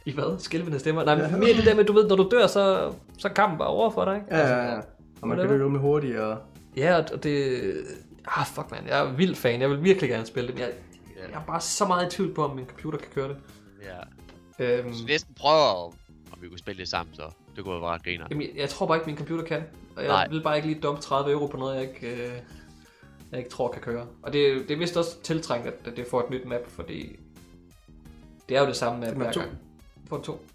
i hvad? Skælvende stemmer? Nej, men mere det der med, du ved, når du dør, så, så er kampen bare over for dig, ikke? Ja, ja, ja. Og man kan løbe med hurtigt, og Ja, og- det... Ah, fuck man, jeg er vild fan. Jeg vil virkelig gerne spille det, men jeg, jeg er bare så meget i tvivl på, om min computer kan køre det. ja. Øhm, Så næsten prøve, om, om vi kunne spille det sammen, så det kunne være ret griner. Jamen, jeg, jeg tror bare ikke, min computer kan. Og jeg Nej. vil bare ikke lige dumpe 30 euro på noget, jeg ikke, øh, jeg ikke tror kan køre. Og det, det er vist også tiltrængt, at at det får et nyt map, fordi det er jo det samme map Det er map hver to. gang. Får det to.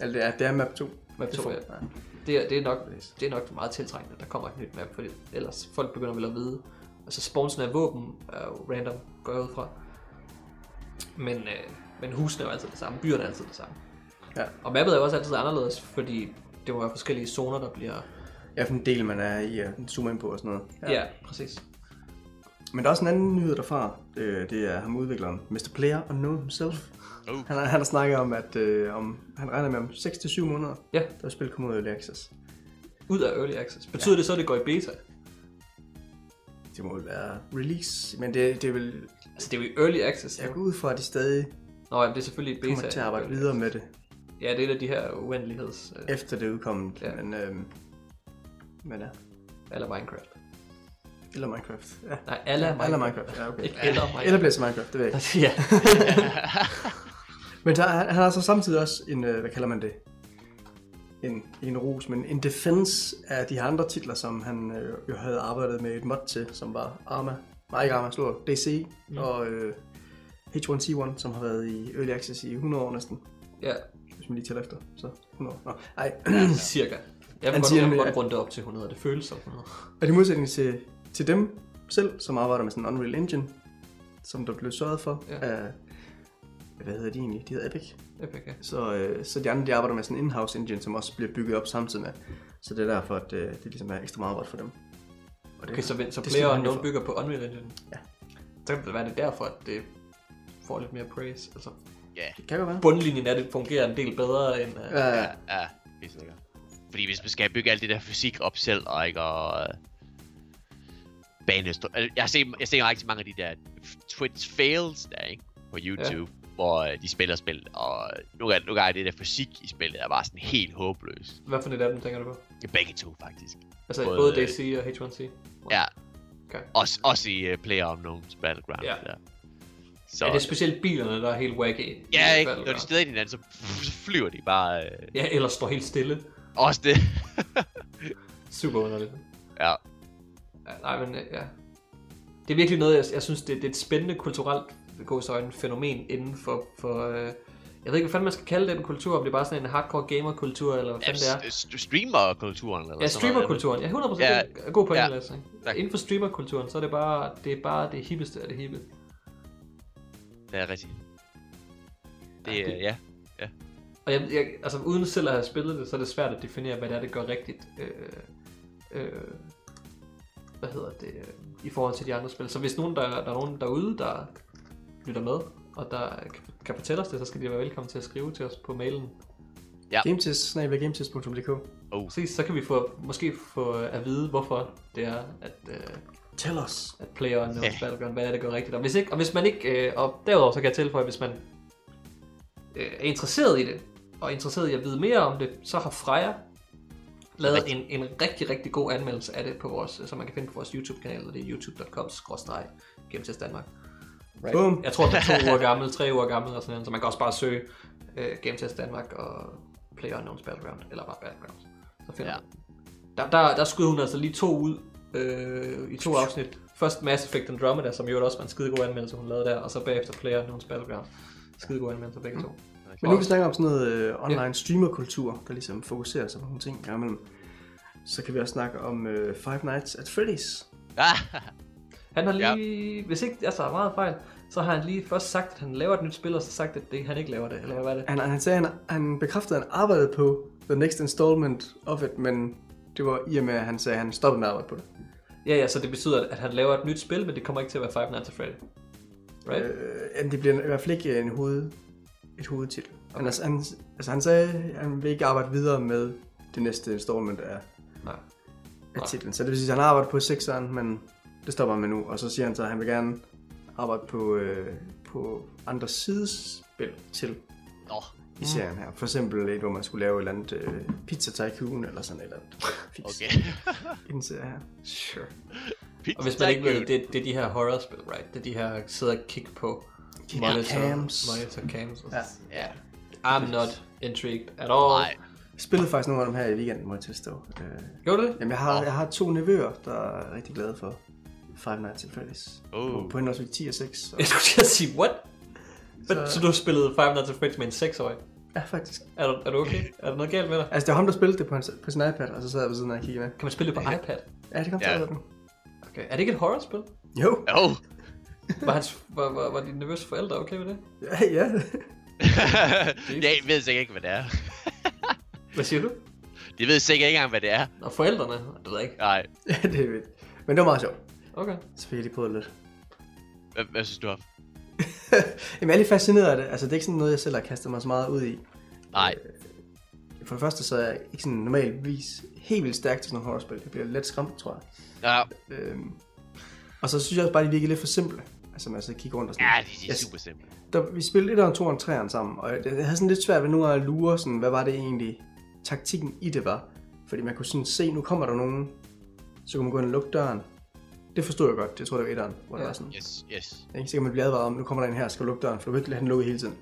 altså, det er, det er map 2. Map Det 2, får- ja. ja. Det er, det, er nok, det er nok meget tiltrængt, at der kommer et nyt map, fordi ellers folk begynder vel at vide. Altså spawnsen af våben er jo random, går jeg ud fra. Men, øh, men husene er jo altid det samme, byerne er altid det samme. Ja. Og mappet er jo også altid anderledes, fordi det må være forskellige zoner, der bliver... Ja, for en del, man er i at zoome ind på og sådan noget. Ja, ja præcis. Men der er også en anden nyhed derfra. Øh, Det er ham udvikleren, Mr. Player Unknown himself. Uh. Han har, han har snakket om, at øh, om, han regner med om 6-7 måneder, Ja. der vil spillet komme ud af Early Access. Ud af Early Access. Betyder ja. det så, at det går i beta? Det må vel være release, men det, det er vel... Altså, det er jo i Early Access. Jeg jo. går ud fra, at de stadig Nå, jamen, det er selvfølgelig i beta. kommer til at arbejde videre med det, Ja, det er et af de her uendeligheds... Øh, efter det er udkommet. Ja. Men, øh, men ja. eller Minecraft. Eller Minecraft. Ja. Nej, alle Minecraft. Eller Minecraft, ja, okay. Ikke eller Minecraft. Eller Blaze Minecraft, det ved jeg ikke. ja. Men der, han har så samtidig også en, øh, hvad kalder man det? En, en ros, men en defense af de andre titler, som han øh, jo havde arbejdet med et mod til, som var Arma, nej ikke Arma, slår DC, mm. og øh, H1C1, som har været i Early Access i 100 år næsten, ja, hvis man lige tæller efter. Så 100 år. Nå, ej. cirka. Jeg vil Han godt, jeg vil godt runde det op til 100. Det føles som 100. Og i modsætning til, til dem selv, som arbejder med sådan en Unreal Engine, som der blev sørget for Ja. af, hvad hedder de egentlig? De hedder Epic. Epic, ja. Så, øh, så de andre de arbejder med sådan en in-house engine, som også bliver bygget op samtidig med. Så det er derfor, at øh, det ligesom er ekstra meget arbejde for dem. Og det, Okay, så, så det Player for. bygger på Unreal Engine? Ja. Så kan det være det er derfor, at det får lidt mere praise. Altså, Ja, Det kan jo være. bundlinjen er, at det fungerer en del bedre end... Uh, Ja, ja, ja. helt sikkert. Fordi hvis man skal bygge alt det der fysik op selv, og ikke og... Banestro... Jeg har set, jeg ser rigtig mange af de der Twitch fails der, ikke? På YouTube, ja. hvor øh, de spiller spil, og nogle gange, nogle gange det der fysik i spillet er bare sådan helt håbløst. Hvad for et af dem tænker du på? Ja, begge to, faktisk. Altså Både- både, DC og H1C? Ja, Okay. også, også i uh, Player Unknown's Battleground. Ja. Der. Så... Ja, det er specielt bilerne, der er helt wacky. ja, ikke? Battleground. Når de steder i hinanden, så, så flyver de bare... Øh, Ja, eller står helt stille. også det. Super underligt. ja. Ja, nej, men øh, ja. Det er virkelig noget, jeg, jeg synes, det, det er et spændende kulturelt gåsøjne fænomen inden for, for øh, jeg ved ikke, hvad fanden man skal kalde den kultur, om det er bare sådan en hardcore gamer-kultur, eller hvad Ja, fanden det er. streamer-kulturen eller Ja, streamerkulturen. Ja, 100% Ja, ja, er god pointe, ja, ja. Inden for streamerkulturen, så er det bare det, er bare det hippeste af det hippe. Det er rigtigt. Det Ja, er, det- ja. Og jeg, jeg, altså uden selv at have spillet det, så er det svært at definere, hvad det er, det gør rigtigt. Øh, øh, hvad hedder det? Øh, I forhold til de andre spil. Så hvis nogen, der, der er nogen derude, der lytter med, og der kan, kan fortælle os det, så skal de være velkommen til at skrive til os på mailen. Ja. Gametest, gametest.dk. Præcis, så kan vi få, måske få at vide, hvorfor det er, at, øh, Tell us. at Player Unknown's Ja. Battleground, hvad er det, der gør rigtigt. Og hvis, ikke, og hvis man ikke, øh, og derudover så kan jeg tilføje, hvis man øh, er interesseret i det, og er interesseret i at vide mere om det, så har Freja lavet en, en rigtig, rigtig god anmeldelse af det på vores, som man kan finde på vores YouTube-kanal, og det er youtube.com Gametest Danmark. Right. Boom. Jeg tror, det er to uger gammel, tre uger gammel, og sådan noget, så man kan også bare søge øh, Gametest Danmark og Player Unknown's Battleground, eller bare Battleground. Så finder ja. der, der, der skød hun altså lige to ud øh, i to afsnit. Først Mass Effect Andromeda, som jo også var en skidegod anmeldelse, hun lavede der, og så bagefter Player Unknown's Battleground. Skidegod anmeldelse begge to. Men nu vi snakker om sådan noget øh, online streamerkultur, der ligesom fokuserer sig på nogle ting. Ja, men, så kan vi også snakke om øh, Five Nights at Freddy's. Ah, Han har lige, ja. hvis ikke jeg tager meget fejl, så har han lige først sagt, at han laver et nyt spil, og så sagt, at det, han ikke laver det, eller hvad var det? Han, han sagde, han, han bekræftede, at han arbejdede på the next installment of it, men det var i og med, at han sagde, at han stoppede med at arbejde på det. Ja, ja, så det betyder, at han laver et nyt spil, men det kommer ikke til at være Five Nights at Freddy. Right? Øh, det bliver i hvert fald ikke en hoved, et hovedtitel. Okay. Han, han, altså, han sagde, at han vil ikke arbejde videre med det næste installment af, Nej. af Nej. titlen. Så det vil sige, at han har arbejdet på sekseren, men det stopper han med nu. Og så siger han så, at han vil gerne arbejde på, øh, på andre sidespil til Nå, i serien her. For eksempel et, hvor man skulle lave et eller andet øh, Pizza Tycoon eller sådan et eller andet. Okay. i den serie her. Sure. Pizza Og hvis man ikke ved, det, det er de her horrorspil, right? Det er de her sidder og kigge på monitor, cams. monitor cams. Ja. Ja, I'm not intrigued at all. nej. Jeg spillede faktisk nogle af dem her i weekenden, må jeg tilstå. Øh, Gjorde du det? Jamen, jeg har, jeg har to nevøer, der er rigtig glade for Five Nights at Freddy's. Oh. På, på henholdsvis 10 og 6. Og, Jeg skulle til at sige, what? Så, Så- så du spillede Five Nights at Freddy's med en 6-årig? ja, faktisk. Er du, er du okay? Er der noget galt med dig? Altså, det var ham, der spillede det på, hans, på sin iPad, og så sad jeg ved siden af og kiggede med. Kan man spille det på iPad? Ja, det kom Ja. ja. den. Okay. Er det ikke et horrorspil? Jo. Jo. Var, hans, var, var, var dine nervøse forældre okay med det? Ja, ja. jeg ved sikkert ikke, hvad det er. Hvad siger du? De ved sikkert ikke engang, hvad det er. Og forældrene? Det ved jeg ikke. Nej. ja, det er vildt. Men det var meget sjovt. Okay. Så fik jeg lige prøvet lidt. Hvad, hvad synes du om? Jamen, jeg er lidt fascineret af det. Altså, det er ikke sådan noget, jeg selv har kastet mig så meget ud i. Nej. For det første, så er jeg ikke sådan normalvis helt vildt stærk til sådan nogle horrorspil. Jeg bliver lidt skræmt, tror jeg. Ja, Øhm, og så synes jeg også bare, de virker lidt for simple. Altså, man så kigger rundt og sådan. ja det er Jeg- super simpelt. der, vi spillede 1'eren, 2'eren, 3'eren sammen, og jeg, jeg havde sådan lidt svært ved gange at lure, sådan, hvad var det egentlig, taktikken i det var. Fordi man kunne sådan se, nu kommer der nogen, så kunne man gå ind og lukke døren. Det forstod jeg godt, det tror jeg var 1'eren, hvor ja. det var sådan. Yes, yes. Jeg er ikke sikker, man bliver advaret om, nu kommer der en her, skal lukke døren, for du kan ikke lade den lukke hele tiden.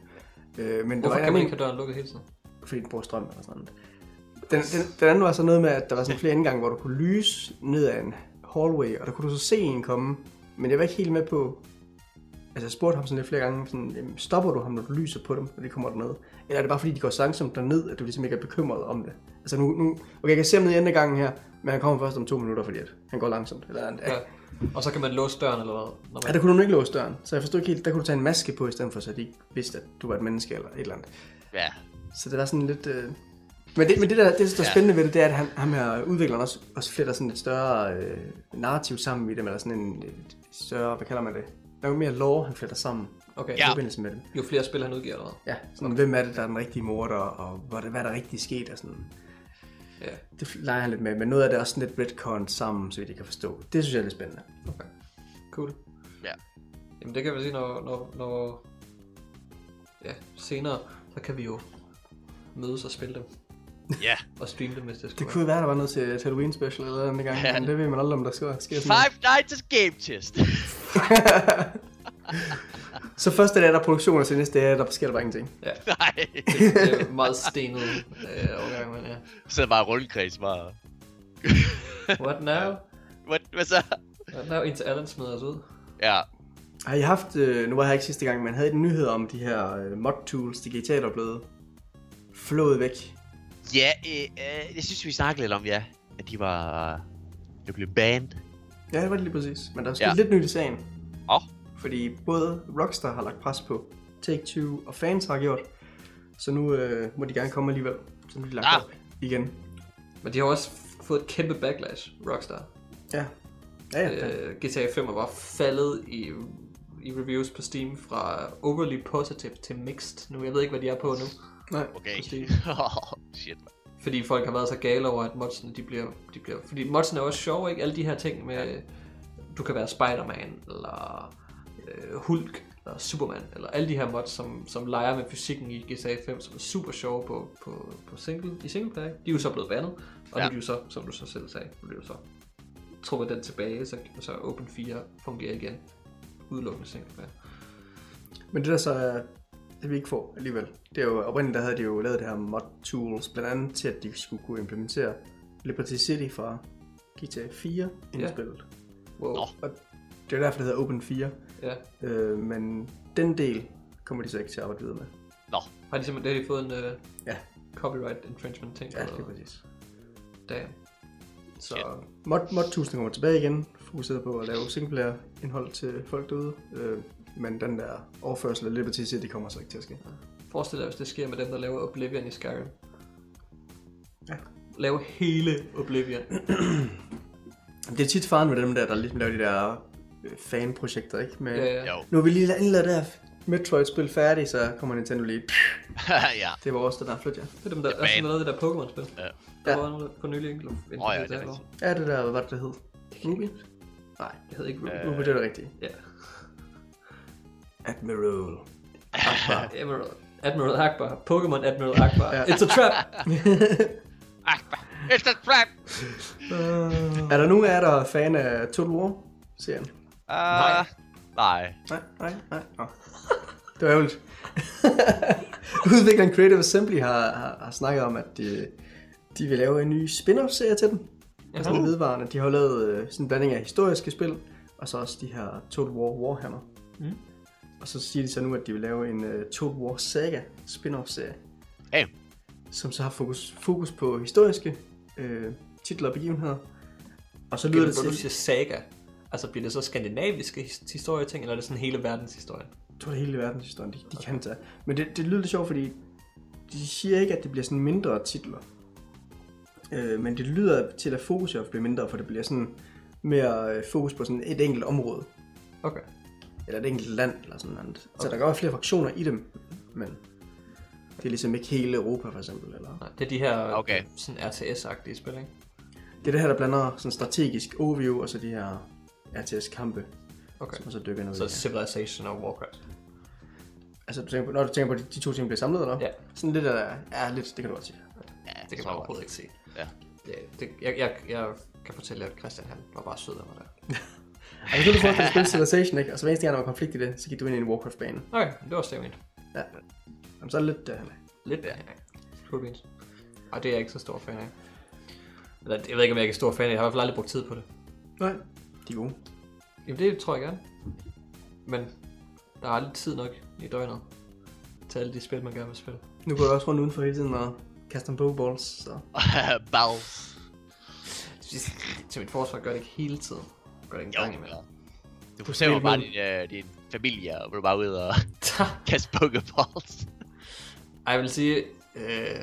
Øh, men der Hvorfor var kan man ikke have døren lukket hele tiden? fordi den bruger strøm eller sådan noget. Den, den, den anden var så noget med, at der var sådan flere indgange, hvor du kunne lyse ned ad en hallway, og der kunne du så se en komme. Men jeg var ikke helt med på... Altså jeg spurgte ham sådan lidt flere gange, sådan, stopper du ham, når du lyser på dem, når de kommer derned? Eller er det bare fordi, de går så langsomt derned, at du ligesom ikke er bekymret om det? Altså nu, nu okay, jeg kan se ham ned i enden gangen her, men han kommer først om to minutter, fordi at han går langsomt. Eller, ja. Ja. Og så kan man låse døren eller hvad? Når Ja, man... der kunne du ikke låse døren, så jeg forstod ikke helt, der kunne du tage en maske på, i stedet for, så de ikke vidste, at du var et menneske eller et eller andet. Ja. Så det var sådan lidt... Øh... Men, det, men det, der, det, der er Ja. spændende ved det, det er, at han, ham her udvikleren også, også fletter sådan et større øh, narrativ sammen i dem, eller sådan en et større, hvad kalder man det? Der er jo mere lore, han fletter sammen Okay. i Ja. forbindelse med det. Jo flere spil han udgiver eller hvad? Ja, sådan, okay. hvem er det, der er den rigtige morder, og hvad, hvad er der rigtig sket, og sådan. Ja. Det leger han lidt med, men noget af det er også sådan lidt retcon sammen, så vidt jeg kan forstå. Det synes jeg er lidt spændende. Okay. Cool. Ja. Jamen det kan vi sige, når, når, når ja, senere, så kan vi jo mødes og spille dem. Ja. Og streame dem, hvis det Det skulle kunne være, der var noget til et Halloween special eller andet gang, Ja. men det ved man aldrig, om der skal ske sådan noget. Five Nights at Game Test. Så første dag er der produktion, og til næste dag der sker der bare ingenting. Ja, Nej. det, det er meget stenet øh, overgang, men ja. Så bare rundkreds bare. What now? What, hvad så? What now? Indtil Allan smider os ud. Ja. Har I haft, øh, nu var jeg ikke sidste gang, men havde I en nyhed om de her øh, mod tools, de GTA der er blevet flået væk? Ja, øh, øh, jeg synes, vi snakkede lidt om, ja. At de var... Det blev banned. Ja, det var det lige præcis. Men der er sket ja. lidt nyt i sagen. Fordi både Rockstar har lagt pres på Take-Two og fans har gjort. Så nu øh, må de gerne komme alligevel. Så nu er de lagt Ah. op igen. Men de har også fået et kæmpe backlash, Rockstar. Ja. Ja, ja. Øh. Øh, GTA 5 er bare faldet i, i reviews på Steam fra overly positive til mixed. Nu, jeg ved ikke, hvad de er på nu. Nej. Okay. På Steam. Shit, man. Fordi folk har været så gale over, at modsene, de bliver, de bliver... Fordi modsene er også sjove, ikke? Alle de her ting med... Du kan være Spider-Man, eller øh, Hulk, eller Superman, eller alle de her mods, som, som leger med fysikken i GTA 5, som er super sjove på, på, på single, i singleplayer. De er jo så blevet bandet, og ja. Nu er jo så, som du så selv sagde, nu er det jo så trukket den tilbage, så, så Open 4 fungerer igen. Udelukkende singleplayer. Men det der så er, det vi ikke får alligevel, det er jo, oprindeligt der havde de jo lavet det her mod tools, blandt andet til at de skulle kunne implementere Liberty City fra GTA 4 ind i Ja. spillet. Wow. Nå. Og det er derfor, det hedder Open 4. Ja. Øh, men den del kommer de så ikke til at arbejde videre med. Nå, Har de simpelthen har de fået en uh, Ja. copyright infringement ting? Ja, det er præcis. Damn. Så Shit. Mod, mod 1000 kommer tilbage igen, fokuseret på at lave singleplayer indhold til folk derude. Øh, men den der overførsel af Liberty City kommer så ikke til at ske. forestil dig, hvis det sker med dem, der laver Oblivion i Skyrim. Ja. Lave hele Oblivion. Det er tit faren med dem der, der ligesom laver de der øh, fanprojekter, ikke? Med, Ja, ja. jo. Nu har vi lige endelig lavet det her Metroid-spil færdigt, så kommer Nintendo lige. ja. Det var også det der flyt, ja. Det er dem, der, som Band. lavede det der Pokémon-spil. Ja. Der Ja. var noget for nylig? Eller- Åh ja, det er rigtigt. Ja, det der, hvad var det, det hed? Ruby? Nej, det hed ikke Ruby. Øh. Ruby, det er det rigtige. Ja. Admiral. Admiral, Admiral Akbar. Pokémon Admiral Akbar. Ja. It's a trap! Akbar. It's a trap! Er der nogen af jer, der er fan af Total War-serien? Uh, nej. Nej, nej, nej. Nå. Det var ærgerligt. Udvikleren Creative Assembly har, har, har snakket om, at de, de vil lave en ny spin-off-serie til den. Altså Jaha. en vedvarende. De har lavet øh, sådan en blanding af historiske spil, og så også de her Total War Warhammer. Mm. Og så siger de så nu, at de vil lave en uh, Total War Saga spin-off-serie, Hey. som så har fokus, fokus på historiske øh, titler og begivenheder. Og så lyder det det, når du til, siger saga, altså bliver det så skandinaviske his- historieting, eller er det sådan hele verdens historie? Jeg tror, det er hele verdenshistorien, de, de kan tage. Men det, det lyder lidt sjovt, fordi de siger ikke, at det bliver sådan mindre titler. Øh, men det lyder til, at fokus bliver mindre, for det bliver sådan mere øh, fokus på sådan et enkelt område. Okay. Eller et enkelt land, eller sådan noget. Så der kan være flere fraktioner i dem, men det er ligesom ikke hele Europa, for eksempel. Eller... Nej, det er de her Okay. sådan RTS-agtige spil, ikke? Det er det her, der blander sådan strategisk overview, og så de her RTS-kampe, Okay. som så dykker ned Så i. Civilization og Warcraft. Altså, du tænker på, når du tænker på, at de, to ting bliver samlet, eller? Ja. Sådan lidt af, ja, lidt, det kan du godt sige. Ja, Det kan man overhovedet ikke se. Ja. Det, det, jeg, jeg, jeg kan fortælle, at Christian han var bare sød af mig der. Altså, hvis du at spille Civilization, ikke? Og så hver eneste gang, der var konflikt i det, så gik du ind i en Warcraft-bane. Okay, det var også det, jeg mente. Jamen, så er det lidt... Uh, Lidt, ja. ja. Cool beans. Og det er jeg ikke så stor fan af. Eller, jeg ved ikke, om jeg er ikke stor fan af. Jeg har i hvert fald aldrig brugt tid på det. nej, de er gode. Jamen, det tror jeg gerne. Men der er aldrig tid nok i døgnet til alle de spil, man gerne vil spille. Nu går jeg også rundt udenfor hele tiden og kaster en pokeballs, så... Balls. Til mit forsvar gør det ikke hele tiden. Gør det ikke en gang imellem. Du bestemmer bare din, uh, din familie, og du bare ud og kaste pokeballs. Ej, jeg vil sige, øh,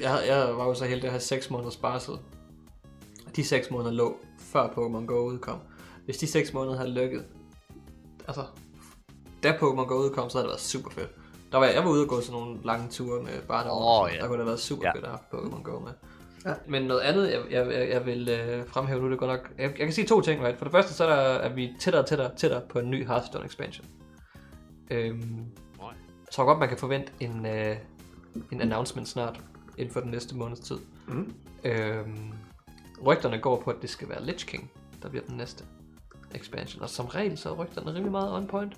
jeg, havde- jeg var jo så heldig at have 6 måneders barsel. De 6 måneder lå før Pokémon Go udkom. Hvis de 6 måneder havde lykket, altså, da Pokémon Go udkom, så havde det været super fedt. Der var jeg, jeg var ude og gå sådan nogle lange ture med barnevogn. Åh, ja. Der kunne det have været super Ja. fedt at have Pokémon Go med. Ja. Men noget andet, jeg, jeg, jeg, jeg vil øh, fremhæve nu, det går nok... Jeg, jeg kan sige to ting, right? For det første, så er, der, er vi tættere og tættere, tættere på en ny Hearthstone expansion. Øhm, Nej. jeg tror godt, man kan forvente en, øh, en announcement snart, inden for den næste måneds tid. Mm. Øhm, rygterne går på, at det skal være Lich King, der bliver den næste expansion. Og som regel, så er rygterne rimelig meget on point.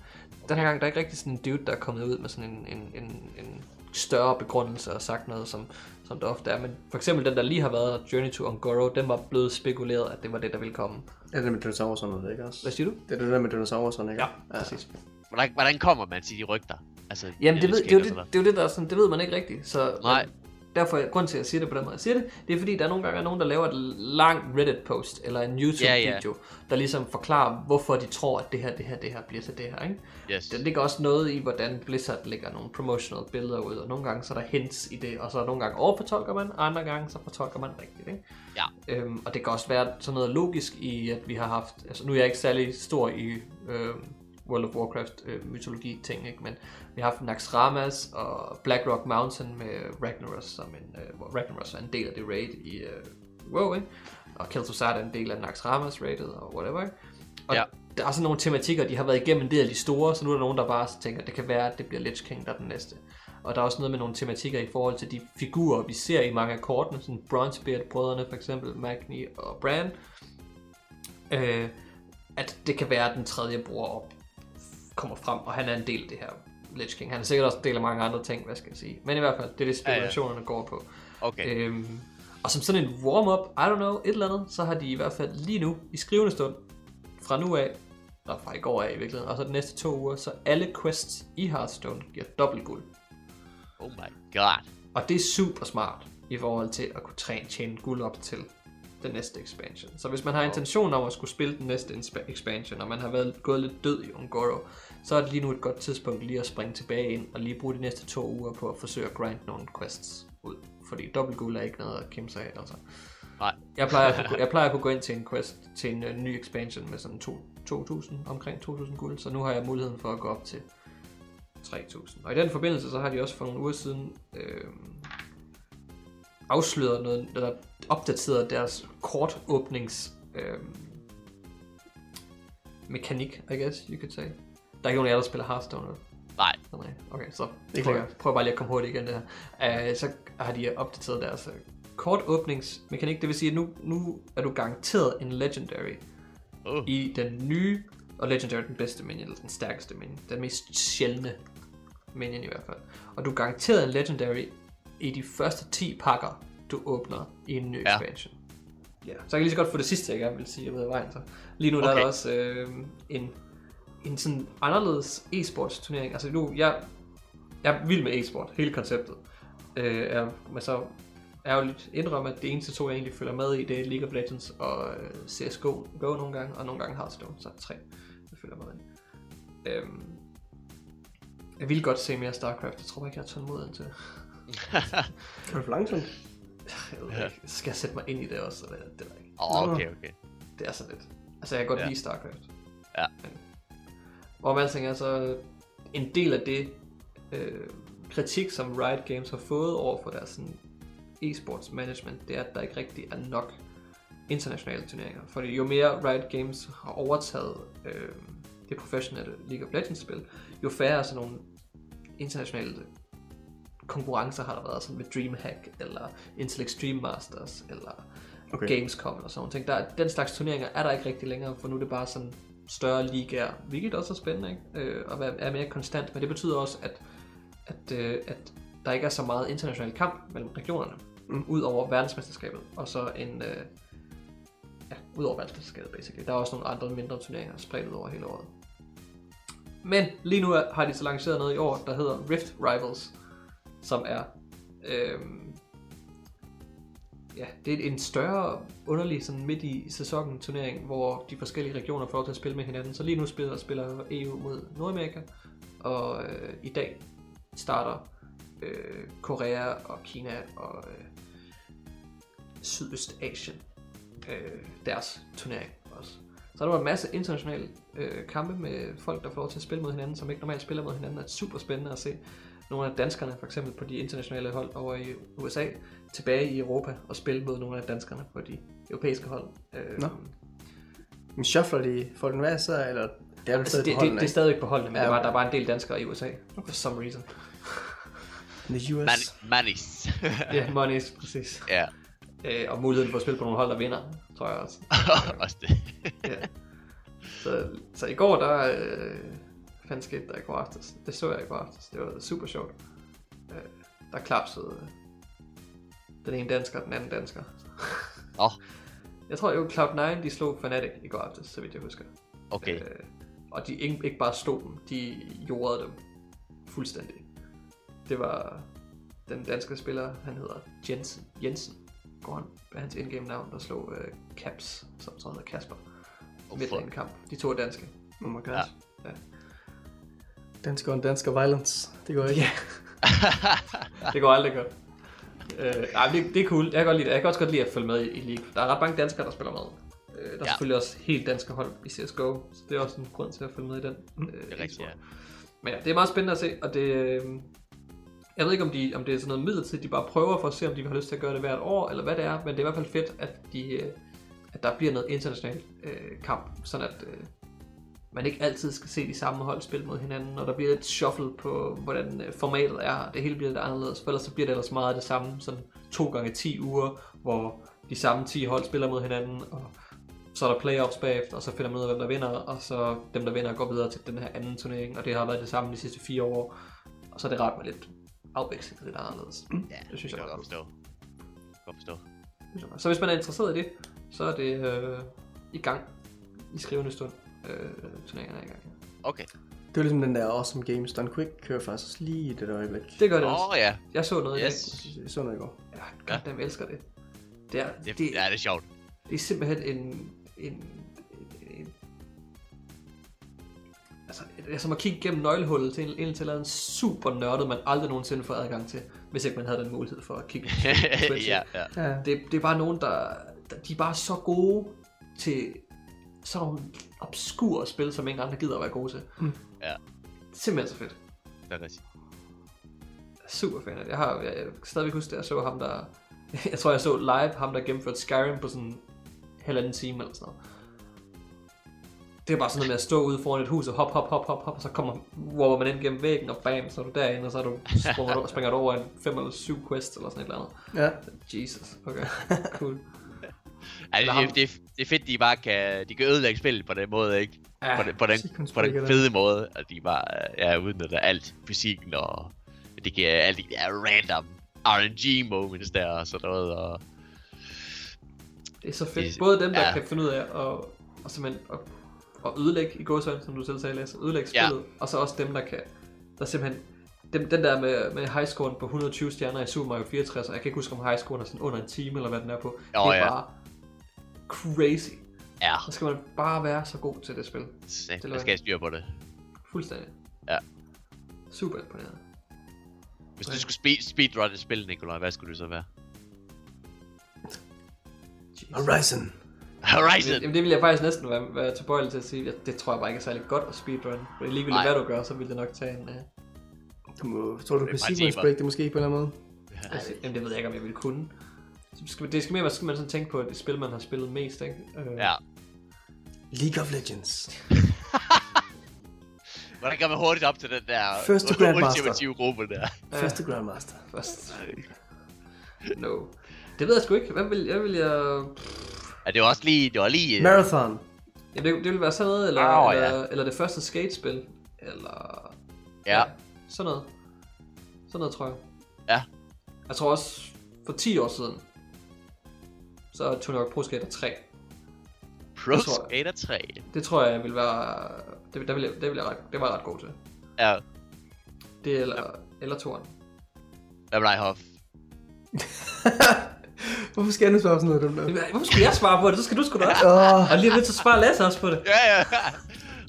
Den her gang, der er ikke rigtig sådan en dude, der er kommet ud med sådan en, en, en, en større begrundelse og sagt noget, som, som der ofte er. Men for eksempel den, der lige har været Journey to Ongoro, den var blevet spekuleret, at det var det, der ville komme. Ja, det er med dinosaurer og sådan noget, ikke også? Hvad siger du? Det er det der med dinosaurer og sådan, ikke? Ja, præcis. Hvordan, hvordan kommer man til de rygter? Altså, Jamen, det, ved, det, er det, det, er jo det, der er sådan, det ved man ikke rigtigt. Så Nej. Men derfor, er- grunden til, at jeg siger det på den måde, jeg siger det, det er fordi, der er nogle gange er nogen, der laver et langt Reddit-post, eller en YouTube-video, der ligesom forklarer, hvorfor de tror, at det her, det her, det her bliver til det her, ikke? Yes. Der ligger også noget i, hvordan Blizzard lægger nogle promotional billeder ud, og nogle gange så er der hints i det, og så nogle gange overfortolker man, og andre gange så fortolker man rigtigt, ikke? Ja. Øhm, og det kan også være sådan noget logisk i, at vi har haft, altså nu er jeg ikke særlig stor i øh, World of Warcraft øh, mytologi ting, ikke? men vi har haft Naxxramas og Blackrock Mountain med Ragnaros som en, øh, hvor Ragnaros er en del af det raid i øh, WoW, ikke? og Kel'Thuzad er en del af Naxxramas raidet og whatever. Ikke? Og Ja. der er sådan nogle tematikker, de har været igennem en del af de store, så nu er der nogen, der bare tænker, at det kan være, at det bliver Lich King, der er den næste. Og der er også noget med nogle tematikker i forhold til de figurer, vi ser i mange af kortene, sådan Bronzebeard-brødrene for eksempel, Magni og Bran. Øh, at det kan være, at den tredje bror op kommer frem, og han er en del af det her Lich King. Han er sikkert også en del af mange andre ting, hvad skal jeg sige. Men i hvert fald, det er det spekulationerne går på. Okay. Øhm, og som sådan en warm-up, I don't know, et eller andet, så har de i hvert fald lige nu, i skrivende stund, fra nu af, og fra i går af i virkeligheden, og så de næste to uger, så alle quests i Hearthstone giver dobbelt guld. Oh my god. Og det er super smart i forhold til at kunne træne, tjene guld op til den næste expansion. Så hvis man har intention om at skulle spille den næste expansion, og man har været gået lidt død i Ungoro, så er det lige nu et godt tidspunkt lige at springe tilbage ind og lige bruge de næste to uger på at forsøge at grind nogle quests ud. Fordi dobbelt guld er ikke noget at kæmpe sig af, altså. Nej. Jeg plejer, at kunne, jeg plejer at kunne gå ind til en quest, til en uh, ny expansion med sådan to- 2.000, omkring 2.000 guld, så nu har jeg muligheden for at gå op til 3.000. Og i den forbindelse, så har de også for nogle uger siden øh, afsløret noget, eller opdateret deres kortåbnings øh, mekanik, I guess you could say. Der er ikke nogen af jer, der spiller Hearthstone? Nej. Nej, okay, så Det prøver, prøver bare lige at komme hurtigt igen det her. Uh, så har de opdateret deres uh, kortåbningsmekanik, det vil sige, at nu, nu er du garanteret en Legendary Oh. i den nye, og Legendary er den bedste minion, eller den stærkeste minion, den mest sjældne minion i hvert fald. Og du er garanteret en Legendary i de første 10 pakker, du åbner i en ny Ja. expansion. Ja. Så jeg kan lige så godt få det sidste, jeg gerne vil sige ud af vejen. Så. Lige nu okay. der er der også øh, en, en sådan anderledes e-sports turnering. Altså nu, jeg, jeg er vild med e-sport, hele konceptet. Øh, er, men så ærgerligt indrømme, at det eneste to, jeg egentlig følger med i, det er League of Legends og øh, CSGO Go nogle gange, og nogle gange Hearthstone, så tre, jeg følger med i. Øhm, jeg vil godt se mere StarCraft, jeg tror ikke, jeg har tålmodigheden til. Er det for langsomt? Jeg ved ikke, skal jeg sætte mig ind i det også, eller det, det, ikke. Oh, okay, okay. det er så lidt. Altså, jeg kan godt Ja. lide StarCraft. Ja. Men, hvor man alting er så en del af det øh, kritik, som Riot Games har fået over for deres sådan, e-sports management, det er, at der ikke rigtig er nok internationale turneringer. Fordi jo mere Riot Games har overtaget øh, det professionelle League of Legends spil, jo færre sådan nogle internationale konkurrencer har der været, sådan med Dreamhack, eller Intel Extreme Masters, eller Okay. Gamescom, eller sådan nogle ting. Der, den slags turneringer er der ikke rigtig længere, for nu er det bare sådan større ligaer, hvilket også er spændende, ikke? Øh, og er mere konstant, men det betyder også, at, at, øh, at der ikke er så meget international kamp mellem regionerne, mm. ud over verdensmesterskabet, og så en, øh, ja, ud over verdensmesterskabet, basically. Der er også nogle andre mindre turneringer spredt ud over hele året. Men lige nu har de så lanceret noget i år, der hedder Rift Rivals, som er øh, ja, det er en større, underlig sådan midt i sæsonen turnering, hvor de forskellige regioner får lov til at spille med hinanden. Så lige nu spiller, spiller EU mod Nordamerika, og øh, i dag starter øh, Korea og Kina og øh, Sydøstasien øh, deres turnering også. Så der var en masse internationale øh, kampe med folk, der får lov til at spille mod hinanden, som ikke normalt spiller mod hinanden. Det er super spændende at se nogle af danskerne, for eksempel på de internationale hold over i USA, tilbage i Europa og spille mod nogle af danskerne på de europæiske hold. Øh, Nå. Men shuffler de folk den hver eller det er Altså, stadig det, på det, holdene, det er stadig på holdene, men Ja, ja, der, var, okay. der var en del danskere i USA, for some reason. The US. Man- Manis. Ja, monies, præcis. ja, Øh, og muligheden for at spille på nogle hold, der vinder, tror jeg også. også det. Ja. Så, så i går, der øh, fandt skete der i går aftes. Det så jeg i går aftes. Det var super sjovt. Øh, der klapsede øh, den ene dansker og den anden dansker. Åh, Jeg tror jo, Cloud9 de slog Fnatic i går aftes, så vidt jeg husker. okay. Øh, og de ikke, ikke bare stod dem, de jordede dem fuldstændig. Det var den danske spiller, han hedder Jensen. Jensen. Går han, er hans indgame navn, der slog øh, Caps, som så hedder Kasper. Oh, midt i en kamp. De to er danske. Oh my god. Ja. Ja. Dansker og dansker violence. Det går ikke. Det går aldrig godt. Øh, ej, det, det er cool. Jeg kan, godt lide det. jeg kan også godt lide at følge med i, i League. Der er ret mange danskere, der spiller med. Øh, der er Ja. selvfølgelig også helt danske hold i CSGO, så det er også en grund til at følge med i den. Øh, Det er rigtigt, ja. Men ja, det er meget spændende at se, og det... Øh, jeg ved ikke, om, de, om det er sådan noget midlertidigt, de bare prøver for at se, om de har lyst til at gøre det hvert år, eller hvad det er, men det er i hvert fald fedt, at, de, øh, at der bliver noget international øh, kamp, sådan at øh, man ikke altid skal se de samme hold spille mod hinanden, og der bliver et shuffle på, hvordan øh, formatet er, det hele bliver lidt anderledes, for ellers så bliver det ellers meget det samme, sådan to gange 10 uger, hvor de samme 10 hold spiller mod hinanden, og så er der playoffs bagefter, og så finder man ud af, hvem der vinder, og så dem, der vinder, går videre til den her anden turnering, og det har været det samme de sidste fire år, og så er det rart med lidt afveksling, lidt anderledes. Ja, Det synes jeg var godt forstå. Godt forstå. Så hvis man er interesseret i det, så er det øh, i gang i skrivende stund. Øh, turneringen er i gang. Okay. Det var ligesom den der Awesome Games Done Quick kører faktisk også lige i det der øjeblik. Det gør det Åh også. oh, ja, Jeg så noget Yes. i dag. Jeg så noget i går. Ja, godt, dem elsker det. Det er, det, det, det, ja, det er sjovt. det er simpelthen en, en, en, en altså, det er som at kigge gennem nøglehullet til en, en til en super nørdet, man aldrig nogensinde får adgang til, hvis ikke man havde den mulighed for at kigge. ja, ja. Ja. det, det er bare nogen, der, der, de er bare så gode til sådan nogle obskure spil, som ingen andre gider at være gode til. Mm. Ja. Simpelthen så fedt. Det er rigtigt. Super fan det. Jeg har jeg, jeg stadigvæk huske, at jeg så ham, der... Jeg tror, jeg så live ham, der gennemførte Skyrim på sådan en halvanden time eller sådan noget. Det er bare sådan noget med at stå ude foran et hus og hop, hop, hop, hop, hop, og så kommer, hvor man ind gennem væggen, og bam, så er du derinde, og så er du, springer, du, springer du over en fem eller syv quest eller sådan et eller andet. ja. Jesus, okay, cool. Altså, det, det, er- det er fedt, de bare kan, de kan ødelægge spillet på den måde, ikke? Ja, på, den, på, den, på den fede måde, at de bare ja, udnytter alt fysikken, og det giver alle de der random RNG moments der, og sådan noget, og Det er så fedt. Det- Både dem, der ja. ja. kan finde ud af at, og simpelthen at, at ødelægge i gåsøjne, som du selv sagde, Lasse, ødelægge Ja. spillet, og så også dem, der kan, der simpelthen, dem, den der med, med highscoren på 120 stjerner i Super Mario 64, og jeg kan ikke huske, om highscoren er sådan under en time, eller hvad den er på. det er ja. bare crazy. ja, Så skal man bare være så god til det spil. så det der skal jeg styre på det. Fuldstændig. Ja. Super imponerende. Hvis du skulle speed, speedrun et spil, Nikolaj, hvad skulle det så være? Jesus. Horizon. Horizon! Jamen, det vil jeg faktisk næsten være, være tilbøjelig til at sige. Det tror jeg bare ikke er særlig godt at speedrun. For ligegyldigt Nej. hvad du gør, så vil det nok tage en... Uh, Du må, tror du, du Det kan timer. break det måske på en eller anden måde? Altså, jamen, det ved jeg ikke, om jeg ville kunne. Skal, det skal mere være, skal man sådan tænke på, at det spil, man har spillet mest, ikke? Øh, Ja. League of Legends. Hvordan kan man hurtigt op til den der First to Grandmaster. gruppe der? Ja. Første Grandmaster. Først. No. Det ved jeg sgu ikke. Hvad vil jeg... Vil jeg... Ja, det var også lige, det var lige... øh, Marathon. Ja, det, det ville være sådan noget, eller, Åh, eller, ja. eller det første skatespil. Eller... Ja, Sådan noget. Sådan noget, tror jeg. Ja. Jeg tror også, for 10 år siden, så tog jeg nok Pro Skater 3. Pro det tror jeg. Skater 3. Det tror jeg vil være... Det, der vil jeg, det, vil jeg ret, det var jeg ret god til. Ja, Det eller, eller toren. hvad dig, Hoff? Hvorfor skal jeg nu svare på sådan noget der? Hvorfor skulle jeg svare på det? Så skal du sgu da også. Åh, Og lige lidt så svarer Lasse også på det. Ja, ja.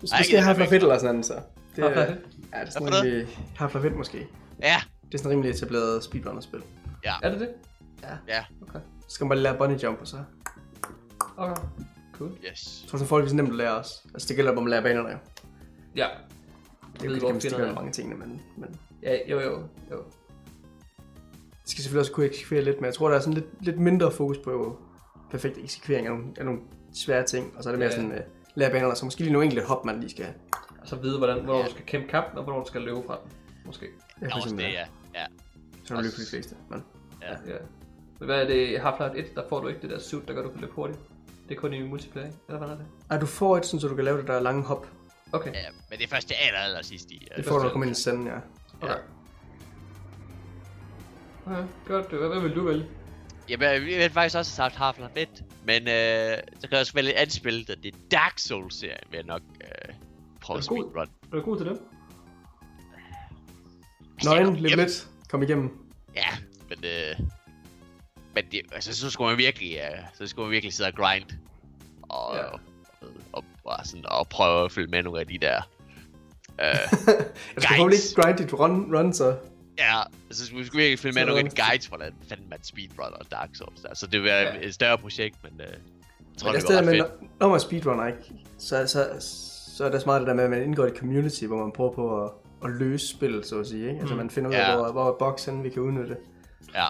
måske Half-Life 1 eller sådan noget, så. Det, er, 1? ja, det er sådan for rimelig... Half-Life 1 måske. Ja, Det er sådan rimelig etableret speedrunner-spil. Er det det? ja. Okay. Så skal man bare lære bunny jump, og så... Okay. Cool. Yes. Jeg tror, sådan folk er så nemt at lære også. Altså, det gælder om at lære banerne jo. Ja. Det er jo ved, ikke det det. mange tingene, men, men... Ja, jo, jo, jo. Det skal selvfølgelig også kunne eksekvere lidt, men jeg tror, der er sådan lidt, lidt mindre fokus på perfekt eksekvering af nogle, af nogle svære ting. Og så er det mere Ja. sådan uh, lære banerne, så måske lige nogle enkelte hop, man lige skal... Og så vide, hvordan, hvornår Ja. du skal kæmpe kampen, og hvornår du skal løbe fra den. Måske. Ja, Ja, også det, ja. Ja. Så er det lige for de fleste. Men Ja. Ja. Hvad er det Half-Life 1, der får du ikke det der suit, der gør, du kan løbe hurtigt? Det er kun i multiplayer, eller hvad er det? Ej, du får et, sådan, så du kan lave det der lange hop. Okay. ja. Men det er først det aller, aller sidste i. Det får du, når du kommer ind i senden, ja. okay. Ja, godt. Hvad, hvad vil du vælge? Jamen, jeg vil faktisk også have sagt Half-Life 1. Men øh, så kan jeg også vælge et andet spil, der det er Dark Souls-serien, vil jeg nok øh, prøve Er at speedrun. Er du god til det? Nøgen, lidt lidt. Kom igennem. Ja, men øh, men det, altså, så skulle man virkelig, øh, så skulle man virkelig sidde og grind. Og, Ja. ja. og, og, og, sådan, og prøve at følge med nogle af de der. Øh, Jeg skal ikke grind dit run, run så. ja, altså skulle vi skulle virkelig følge med Så nogle af de guides, hvordan fanden man speedrunner Dark Souls der. Så det være Ja. ja. et større projekt, men øh, tror, Men det det var er ret med, fedt. når, man speedrunner, ikke, så, så, så er det smart det der med, at man indgår i et community, hvor man prøver på at, at løse spillet, så at sige. Ikke? Altså man finder ud af, Ja. hvor, hvor boksen, vi kan udnytte.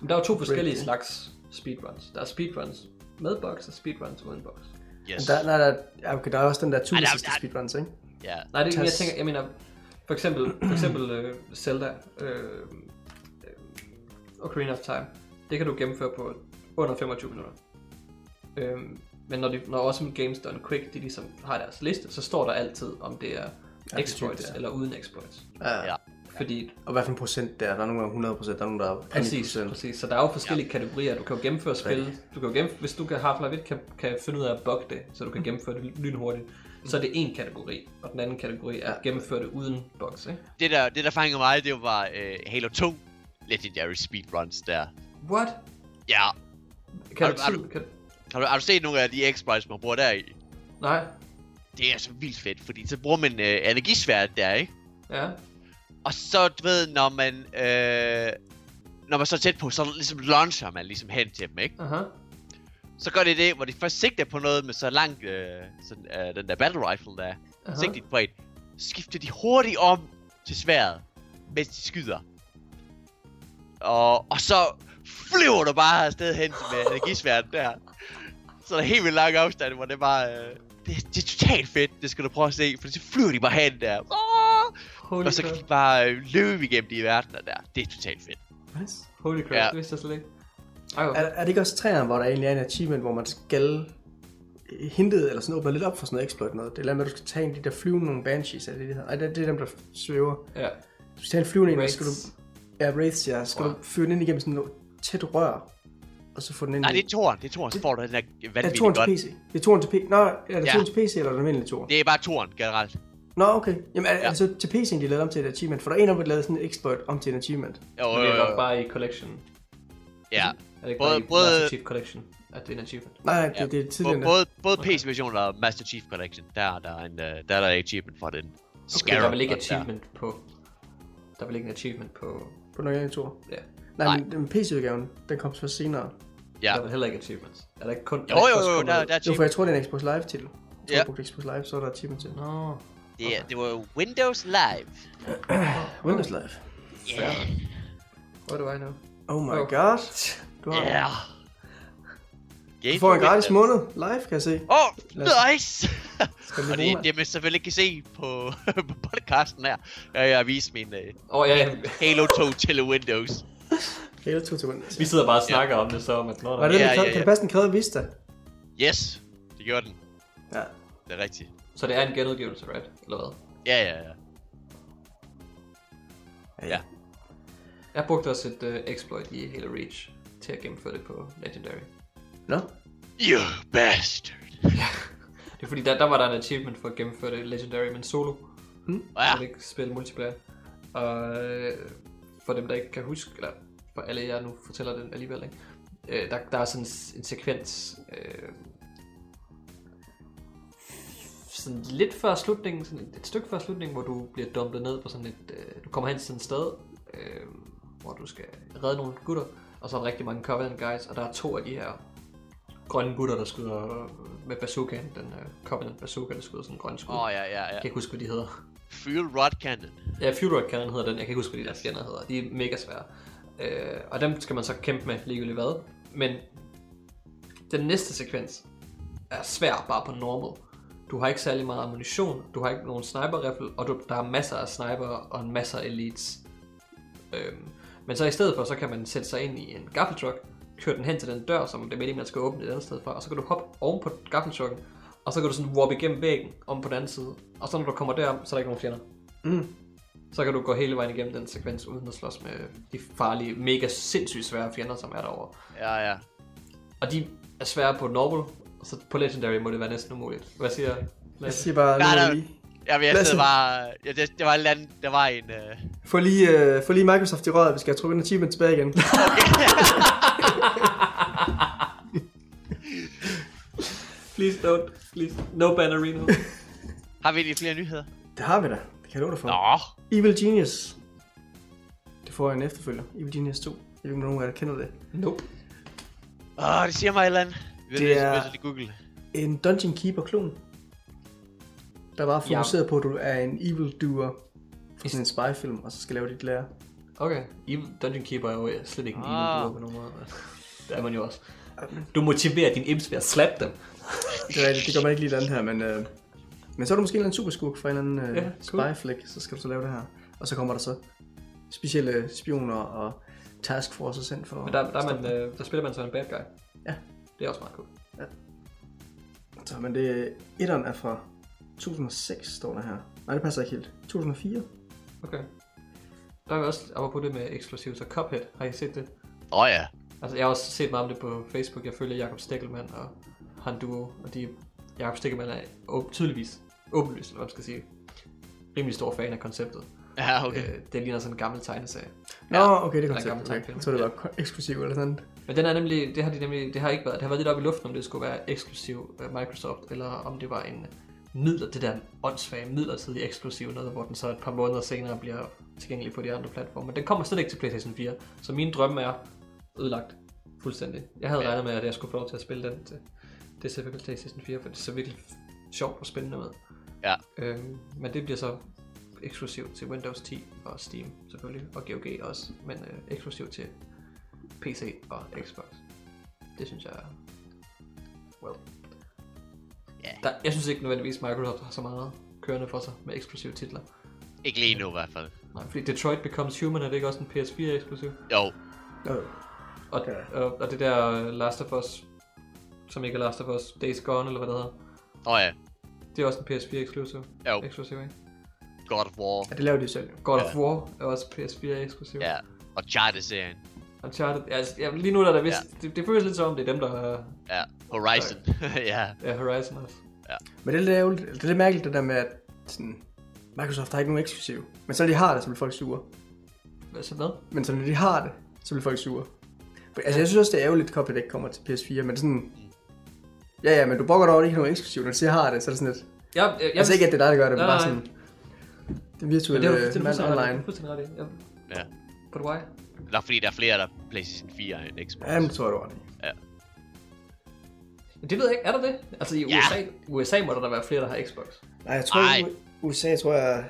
Men der er jo to forskellige Rigtig. slags speedruns. Der er speedruns med box og speedruns uden box. Yes. der, nej, der, ja, okay, der er også den der der- tusind der- speedruns, ikke? Ja. Nej, det er jeg tænker, jeg mener, for eksempel, for eksempel uh, Zelda uh, uh, Ocarina of Time. Det kan du gennemføre på under 25 minutter. Um, men når, de, når Awesome Games Done Quick, de ligesom har deres liste, så står der altid, om det er Ja, exploits det er. eller uden exploits. Ja. Ja. Fordi, Og hvad for en procent der er? Der er nogle gange 100 procent, der er nogle, der er 90 præcis, procent. præcis, så der er jo forskellige ja. kategorier. Du kan jo gennemføre spil, du kan jo gennemføre, hvis du kan Half-Life 1 kan, kan finde ud af at bug det, så du kan gennemføre det lynhurtigt, så er det en kategori, og den anden kategori er at gennemføre det uden bugs, ikke? Det der, det der fangede mig, det var øh, Halo 2 Legendary Speedruns der. What? Ja. Kan Har du, har du- kan, Har du, har du set nogle af de exploits, man bruger der i? nej, Det er så vildt fedt, fordi så bruger man øh, energisværd der, ikke? ja, Og så, du ved, når man... Øh, når man så er tæt på, så ligesom launcher man ligesom hen til dem, ikke? aha, Så gør det det, hvor de først sigter på noget med så langt, øh, sådan, øh, den der battle rifle der. Sigter de på et. Så skifter de hurtigt om til sværet, mens de skyder. Og, og så flyver du bare afsted hen med energisværdet der. Så er der helt vildt lang afstand, hvor det bare... Øh, det, det er totalt fedt, det skal du prøve at se, for så flyver de bare hen der. Holy Og så kan crap, de bare øh, løbe igennem de verdener der. Det er totalt fedt. Nice. holy crap, Ja. det vidste jeg slet ikke. Ej, Er, er det ikke også træerne, hvor der egentlig er en achievement, hvor man skal hintet eller sådan åbne lidt op for sådan noget exploit noget? Det er med, at du skal tage en de der flyvende nogle banshees, er det det her? Ej, det, det er dem, der svæver. Ja, Du skal tage en flyvende en, og skal du... Ja, Wraiths, ja. Skal Wow. du føre den ind igennem sådan noget tæt rør, og så få den ind Nej, det er toren. Det er toren, så får du den der er det vanvittigt toren til godt. PC? Det er toren til PC? Nå, er det Ja. toren til PC, eller er det almindelig toren? Det er bare toren generelt. Nå, okay. Jamen, er, er Ja. det så til PC'en, de lavede om til et achievement? For der er en, der lavede sådan et exploit om til en achievement. Jo, det jo, er jo. nok bare i Collection. Ja. Er det ikke Både- bare i både- Master Chief Collection, at det er en achievement? Nej, nej, det, Ja, det er tidligere. Både, både, PC-versionen og Master Chief Collection, der, der er en, uh, der er der achievement for den. Okay, der er vel ikke der. achievement på... Der er vel ikke en achievement på... På den originale tor. Ja, Nej, Nej. men den PC-udgaven, den kom først senere. Ja. der er vel heller ikke achievements. Er der ikke kun... er Jo, der jo, jo, kun der, der er Jo, for jeg tror, det er en Xbox Live titel. Ja. Xbox Live, så er der achievement til. Nå, Det, er- det var Windows Live. Windows Live. Yeah. what do I know? Oh my Oh. god. Du, har, Yeah. du får en gratis måned live, kan jeg se. Åh, oh, nice! Og det, det man selvfølgelig ikke kan se på, på podcasten her, er jeg har vist min uh, Åh oh, ja, ja, Halo 2 til Windows. Halo 2 til Windows. vi sidder bare og snakker om det så, om at... Var det, Ja, ja, ja, kan ja. det passe, den krævede Vista? Yes, det gjorde den. Ja. Det er rigtigt. Så det er en genudgivelse, right? Eller hvad? Ja, ja, ja. Ja. Jeg brugte også et uh, exploit i Halo Reach til at gennemføre det på Legendary. Nå, You bastard. Det er fordi, der, der var der en achievement for at gennemføre det Legendary, men solo. Ja, Jeg ikke spille multiplayer. Og øh, for dem, der ikke kan huske, eller for alle jer nu fortæller det alligevel, ikke? Øh, der, der er sådan en sekvens, øh, sådan lidt før slutningen, sådan et, et stykke før slutningen, hvor du bliver dumpet ned på sådan et, øh, du kommer hen til sådan et sted, øh, hvor du skal redde nogle gutter, og så er der rigtig mange Covenant guys, og der er to af de her grønne gutter, der skyder med bazookaen, den uh, Covenant bazooka, der skyder sådan en grøn skud. Åh, Oh, ja, ja, ja. Jeg kan ikke huske, hvad de hedder. Fuel Rod Cannon. Ja, Fuel Rod Cannon hedder den. Jeg kan ikke huske, hvad de der fjender hedder. De er mega svære. Øh, og dem skal man så kæmpe med ligegyldigt hvad. Men den næste sekvens er svær bare på normal. Du har ikke særlig meget ammunition, du har ikke nogen sniper rifle, og du, der er masser af sniper og en masse af elites. Øhm, men så i stedet for, så kan man sætte sig ind i en gaffeltruck, køre den hen til den dør, som det er meningen, man skal åbne et andet sted fra, og så kan du hoppe oven på gaffeltrucken, og så kan du sådan warp igennem væggen om på den anden side. Og så når du kommer derom, så er der ikke nogen fjender. Mm. så kan du gå hele vejen igennem den sekvens uden at slås med de farlige, mega sindssygt svære fjender, som er derovre. Ja, ja. Og de er svære på normal, og så på legendary må det være næsten umuligt. Hvad siger Jeg Lasse? siger bare, Nej, nej. lige. Jeg, jeg Lasse. bare... Ja, det, det var en anden... Der var en... Øh... Få lige, uh, få lige Microsoft i røret, vi skal have trukket en achievement tilbage igen. Please don't, please. No bannerino. Har vi lige flere nyheder? det har vi da. Det kan jeg love dig for. Nå. Evil Genius. Det får en efterfølger. Evil Genius 2. Jeg ved ikke, om nogen af jer kender det. nope. Åh, det siger mig et eller andet. Ved, Det er- Google. En Dungeon Keeper-klon. Der var fokuseret på, at du er en evil doer for sådan en spyfilm, og så skal lave dit lære. Okay. Evil Dungeon Keeper er jo slet ikke en evil Ah. duo på nogen måde. Det er man jo også. Du motiverer din imps ved at slappe dem. Det er rigtigt, det gør man ikke lige den her, men... Øh, men så er du måske en eller anden superskurk fra en eller anden øh, Ja, ja, cool. spy-flick, så skal du så lave det her. Og så kommer der så specielle spioner og taskforces sendt for Men der, der, er man, øh, der spiller man så en bad guy. Ja. Det er også meget cool. Så, men det, etteren er fra 2006, står der her. Nej, det passer ikke helt. 2004? Okay. Der er jo også, apropos det med eksklusivt, så Cuphead, har I set det? Åh oh, ja. Altså, jeg har også set meget om det på Facebook. Jeg følger Jakob Stikkelmann og han duo, og de, Jakob Stikkelmann er åb- tydeligvis, åbenlyst, eller hvad man skal sige, rimelig stor fan af konceptet. Ja, okay. Øh, det ligner sådan en gammel tegneserie. Nå, Ja. okay, det til. gammel Okay. tror, det var ko- eksklusiv eller sådan. Men den er nemlig, det har de nemlig, det har ikke været, det har været lidt op i luften, om det skulle være eksklusiv øh, Microsoft, eller om det var en midler, det der åndssvage midlertidige eksklusiv, noget, hvor den så et par måneder senere bliver tilgængelig på de andre platforme. Den kommer slet ikke til PlayStation 4, så min drømme er ødelagt fuldstændig. Jeg havde Ja. regnet med, at jeg skulle få lov til at spille den til det til PlayStation 4, for det er så virkelig sjovt og spændende med. Ja. Øhm, men det bliver så eksklusivt til Windows 10 og Steam selvfølgelig, og GOG også, men øh, eksklusivt til PC og Xbox. Det synes jeg er... Well. Ja. Der, jeg synes ikke nødvendigvis, Microsoft har så meget kørende for sig med eksklusive titler. Ikke lige nu i hvert fald. Nej, fordi Detroit Becomes Human er det ikke også en PS4 eksklusiv? Jo. Og, Okay. og, og det der øh, Last of Us, som ikke er Last of Us, Days Gone eller hvad det hedder, Åh oh, ja. det er også en PS4 eksklusiv. Jo. Eksklusiv, ikke? God of War. ja, det laver de jo selv. God Ja. of War er også PS4 eksklusiv. Ja. Og Charter-serien. Uncharted, altså, ja, lige nu er der vist, Ja. det, det føles lidt som om, det er dem, der har Ja. Horizon. ja. ja, Horizon også. Men det er lidt, ærgerligt- det er lidt mærkeligt, det der med, at sådan, Microsoft har ikke nogen eksklusiv. Men så når de har det, så bliver folk sure. Hvad så hvad? Men så når de har det, så bliver folk sure. Altså, jeg synes også, det er ærgerligt, at Cuphead ikke kommer til PS4, men det er sådan... Ja, ja, men du brokker dig over, at de ikke har nogen eksklusiv. Når de siger, har det, så er det sådan lidt... Jeg, jeg, jeg, altså ikke, at det er dig, der gør det, men bare sådan... Det virtuelle det er øh, du fuldstændig mand ret i. online. Fuldstændig ret i. Ja. Ja. But why? Nok fordi der er flere, der er PlayStation 4 end Xbox. Ja, men det tror jeg, du har i. Det ved jeg ikke. Er der det? Altså i Ja. USA, USA må der da være flere, der har Xbox. Nej, jeg tror Ej. USA tror jeg...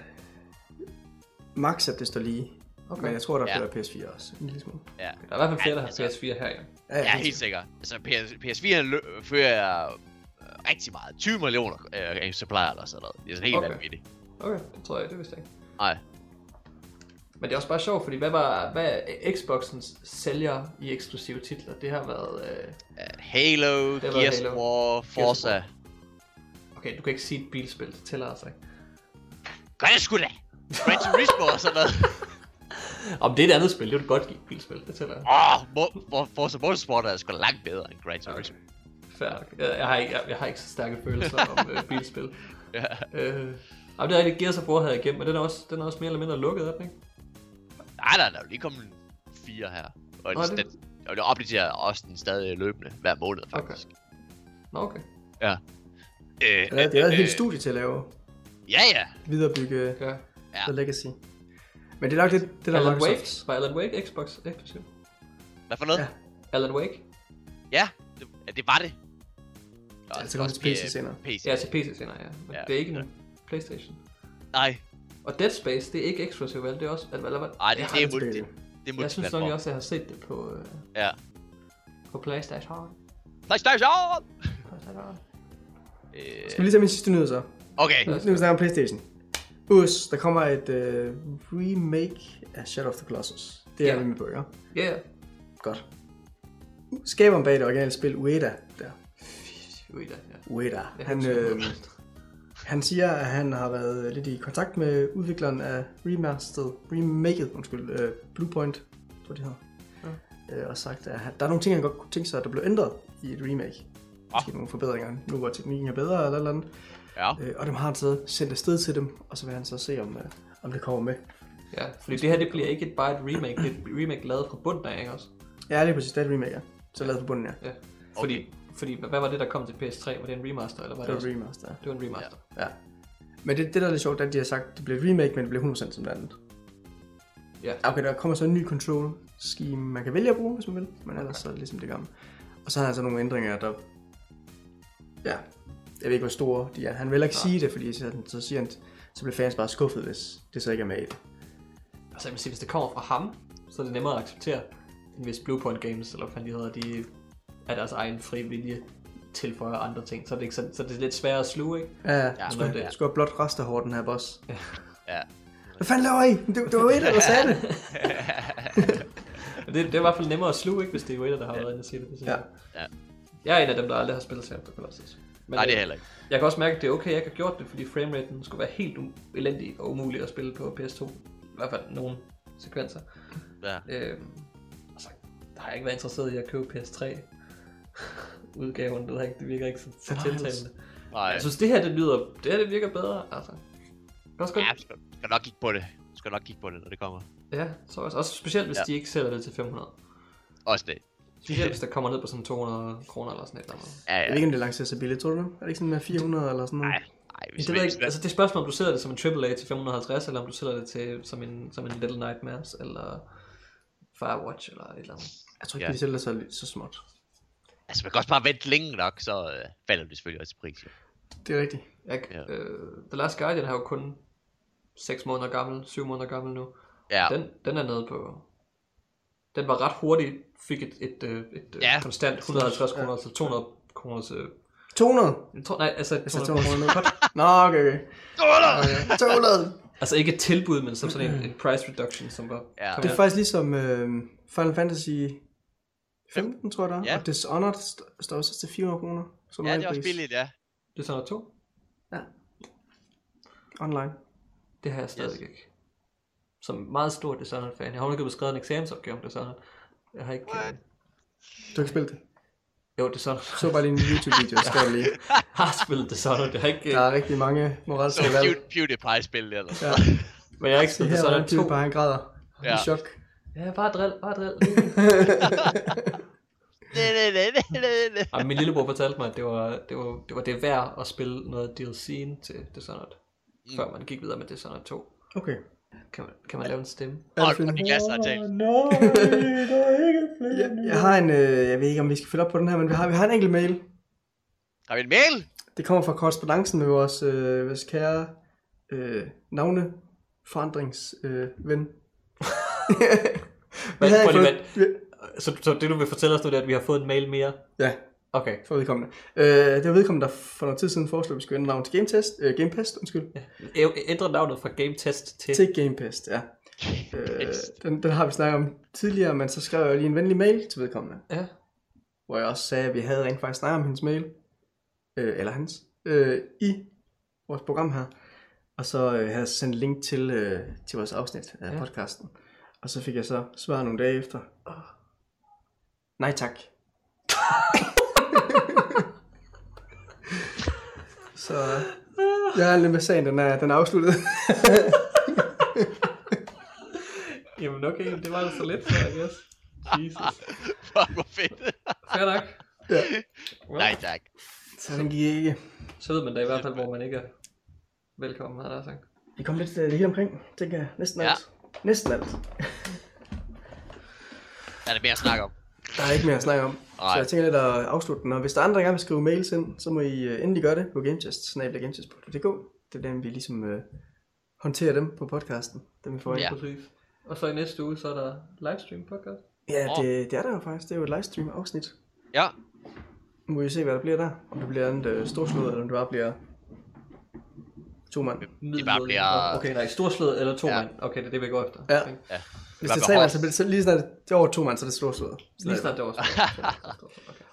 Max, at det står lige. Okay. Men jeg tror, der er Ja. flere PS4 også. En lille smule. Ja. Der er i hvert fald flere, der har altså- PS4 her, ja. Ja, Ja, helt sikkert. Altså, PS, PS4 lø- fører øh, rigtig meget. 20 millioner øh, eksemplarer eller sådan noget. Det er sådan helt okay. vanvittigt. Okay, det tror jeg, det vidste jeg ikke. Nej. Men det er også bare sjovt, fordi hvad var hvad er Xboxens sælger i eksklusive titler? Det har været... Øh... Uh, Halo, Det var Gears Halo. of War, Forza. War. Okay, du kan ikke sige et bilspil, det tæller altså ikke. Gør det sgu da! Gran Turismo og sådan noget. Om det er et andet spil, det vil du godt give et bilspil, det tæller Åh, oh, For- Forza Motorsport er sgu langt bedre end Gran Turismo. Fair. Jeg, jeg, har ikke, jeg, jeg har ikke så stærke følelser om øh, bilspil. Ja. Øh, jamen, det er rigtigt, Gears of War havde jeg gemt, men den er også, den er også mere eller mindre lukket, er den ikke? Nej, nej, der er jo lige kommet fire her. Og den, det- den, og det opdaterer også den stadig løbende hver måned, faktisk. Nå, okay. Ja. Øh, Det er, det er et helt studie til at lave. Ja, ja. Viderebygge Ja. Ja. The Legacy. Men det er nok det, det der Alan Microsoft. Wake? Var Alan Wake Xbox eksklusiv? Hvad for noget? Ja. Ja, Alan Wake? ja det, ja, det var det. Og Ja, så kommer det til PC senere. PC. Ja, til PC senere, ja. Men Ja. det er ikke en Playstation. Nej, Og Dead Space, det er ikke eksklusivt, vel? Det er også... Eller, hvad? nej, det, Jeg det, er, det mul- tilbage det, det er Jeg synes nok også, at jeg har set det på, øh, Ja. på Playstation. PlayStation! PlayStation. Øh, Skal vi lige tage min sidste nyhed så? okay. Nu skal vi om Playstation. Us, der kommer et uh, remake af Shadow of the Colossus. Det er Ja. vi med på, ikke? Ja, yeah. Godt. Skaberen bag det originale spil, Ueda, der. Ueda, ja. Ueda. Han, øh. Han siger, at han har været lidt i kontakt med udvikleren af remastered, remaket, undskyld, uh, Bluepoint, tror jeg, de hedder. Uh, og sagt, at han, der er nogle ting, han godt kunne tænke sig, at der blev ændret i et remake. Måske nogle forbedringer, nu hvor teknikken er bedre eller eller andet. Ja. Uh, og dem har han så sendt afsted til dem, og så vil han så se, om, uh, om det kommer med. Ja, fordi det her det bliver ikke bare et remake, det er et remake lavet fra bunden af, ikke også? Ja, det er præcis, det er et remake, ja. Så lavet på bunden, ja. Ja. Fordi, fordi hvad var det, der kom til PS3? Var det en remaster, eller var Det det, er også? et remaster, ja. Det var en remaster. Ja. Men det, det der er lidt sjovt, det er, at de har sagt, at det bliver et remake, men det bliver 100% som det andet. Ja. Okay, der kommer så en ny control scheme, man kan vælge at bruge, hvis man vil. Men ellers så er det ligesom det gamle. Og så har han så nogle ændringer, der... Ja, jeg ved ikke, hvor store de er. Han vil ikke Nej. sige det, fordi så, så siger han, så bliver fans bare skuffet, hvis det så ikke er med i det. Altså jeg vil sige, hvis det kommer fra ham, så er det nemmere at acceptere, end hvis Bluepoint Games, eller hvad de hedder, de af deres egen fri vilje tilføjer andre ting. Så er det, ikke så, så er det lidt sværere at sluge, ikke? Ja, ja. Ja, Skulle, det ja. er. skulle blot rester hårdt, den her boss. Ja. Hvad fanden laver I? Det, det var jo et, der sagde det. Det, det er i hvert fald nemmere at sluge, ikke, hvis det er Wader, der har været inde og sige det. Ja. jeg. Ja. Jeg er en af dem, der aldrig har spillet Shadow of the Colossus. Men Nej, det er øh, heller ikke. Jeg kan også mærke, at det er okay, at jeg ikke har gjort det, fordi frameraten skulle være helt u- elendig og umulig at spille på PS2. I hvert fald nogle sekvenser. Ja. Øhm, altså, der har jeg ikke været interesseret i at købe PS3 udgaven, det, ved jeg ikke, det virker ikke så, så tiltalende. Nej. Jeg synes, det her det lyder, det her det virker bedre, altså. Jeg også godt, Ja, skal, skal nok kigge på det. Skal nok kigge på det, når det kommer. ja, så også, også specielt hvis Ja. de ikke sælger det til 500. Også det. Specielt hvis der kommer ned på sådan 200 kroner eller sådan et eller andet. Ja, Jeg ja. ved ikke, om det lancerer sig billigt, tror du det? Er det ikke sådan med 400 eller sådan noget? Nej, nej. Hvis, det ved jeg ikke, altså det spørgsmål, om du sælger det som en AAA til 550, eller om du sælger det til som en, som en Little Nightmares, eller Firewatch, eller et eller andet. Jeg tror ikke, Ja. de sælger så, så småt. Altså, man kan også bare vente længe nok, så øh, falder det selvfølgelig også i pris. jo. Det er rigtigt. Jeg, Ja. ja. øh, The Last Guardian er jo kun 6 måneder gammel, 7 måneder gammel nu. Ja, Den, den er nede på... Den var ret hurtigt, fik et, et, et, et Ja. ja. konstant 150 kroner til 200 kroner til... 200? Jeg tror, nej, altså, Jeg sagde 200 200 kroner. Nå, okay, okay. okay. 200! altså ikke et tilbud, men som sådan en, en price reduction, som var... Ja. Det er faktisk ligesom øh, Final Fantasy 15, tror jeg der. Ja. Og Dishonored st- står også til 400 kroner. Som ja, det er også billigt, ja. Det sådan noget to. Online. Det har jeg stadig Yes. ikke. Som meget stor Dishonored-fan. Jeg har ikke skrevet en eksamensopgave om Dishonored. Jeg har ikke... What? Uh... Du har ikke spillet det. Jo, Dishonored. Så bare lige en YouTube-video, skal jeg lige. Jeg har spillet Dishonored. Jeg har ikke... Der er rigtig mange Så moralske valg. Pew- PewDiePie-spil eller Ja. sådan Men jeg har ikke spillet Dishonored hvordan 2. PewDiePie han græder. Ja. I chok. Ja, bare drill, bare drill. Ej, min lillebror fortalte mig, at det var det, var, det, var det værd at spille noget DLC'en til Dishonored, mm. før man gik videre med Dishonored 2. Okay. Kan man, kan man lave en stemme? Og, og Niklas har talt. Jeg, jeg har en, øh, jeg ved ikke om vi skal følge op på den her, men vi har, vi har en enkelt mail. Har vi en mail? Det kommer fra korrespondancen med vores, øh, vores kære øh, navne forandringsven. Øh, ven. Men, havde lige fået- Så, så det du vil fortælle os nu, det er, at vi har fået en mail mere? Ja, Okay. for vedkommende. Øh, det var vedkommende, der for noget tid siden foreslog, at vi skulle ændre navn til Game Test, øh, Game Pest, undskyld. Ja. Ændre navnet fra Game Test til... Til Game Pest, ja. Øh, den, den har vi snakket om tidligere, men så skrev jeg lige en venlig mail til vedkommende, Ja. hvor jeg også sagde, at vi havde rent faktisk snakket om hendes mail, øh, eller hans, øh, i vores program her. Og så øh, havde jeg sendt link til, øh, til vores afsnit af Ja. podcasten. Og så fik jeg så svar nogle dage efter. Oh. Nej tak. så jeg er lidt med sagen, den er, den er afsluttet. Jamen okay, det var da så lidt, så I guess. Jesus. Fuck, hvor fedt. Fair nok. ja. Nej, tak. Så den gik ikke. Så ved man da i hvert fald, hvor man ikke er velkommen, havde jeg sagt. Vi kom lidt øh, det hele omkring, tænker jeg. Næsten Ja. alt. Næsten alt. Er der mere at snakke om? Der er ikke mere at snakke om. Nej. Så jeg tænker lidt at afslutte den. Og hvis der er andre, der gerne vil skrive mails ind, så må I øh, endelig gøre det på gametest, gametest.dk. Det er dem, vi ligesom øh, håndterer dem på podcasten. Dem vi får ind. Ja. Præcis. Og så i næste uge, så er der livestream podcast. Ja, Åh. det, det er der jo faktisk. Det er jo et livestream afsnit. Ja. Nu må vi se, hvad der bliver der. Om det bliver andet øh, storslået, eller om det bare bliver to mand. Det bare bliver... Okay, nej, storslået eller to Ja. mand. Okay, det er det, vi går efter. Ja. Okay. Ja. Hvis det er tre mand, så bliver det lige snart det er over to mand, så er det storslået. Lige snart det var så. Okay.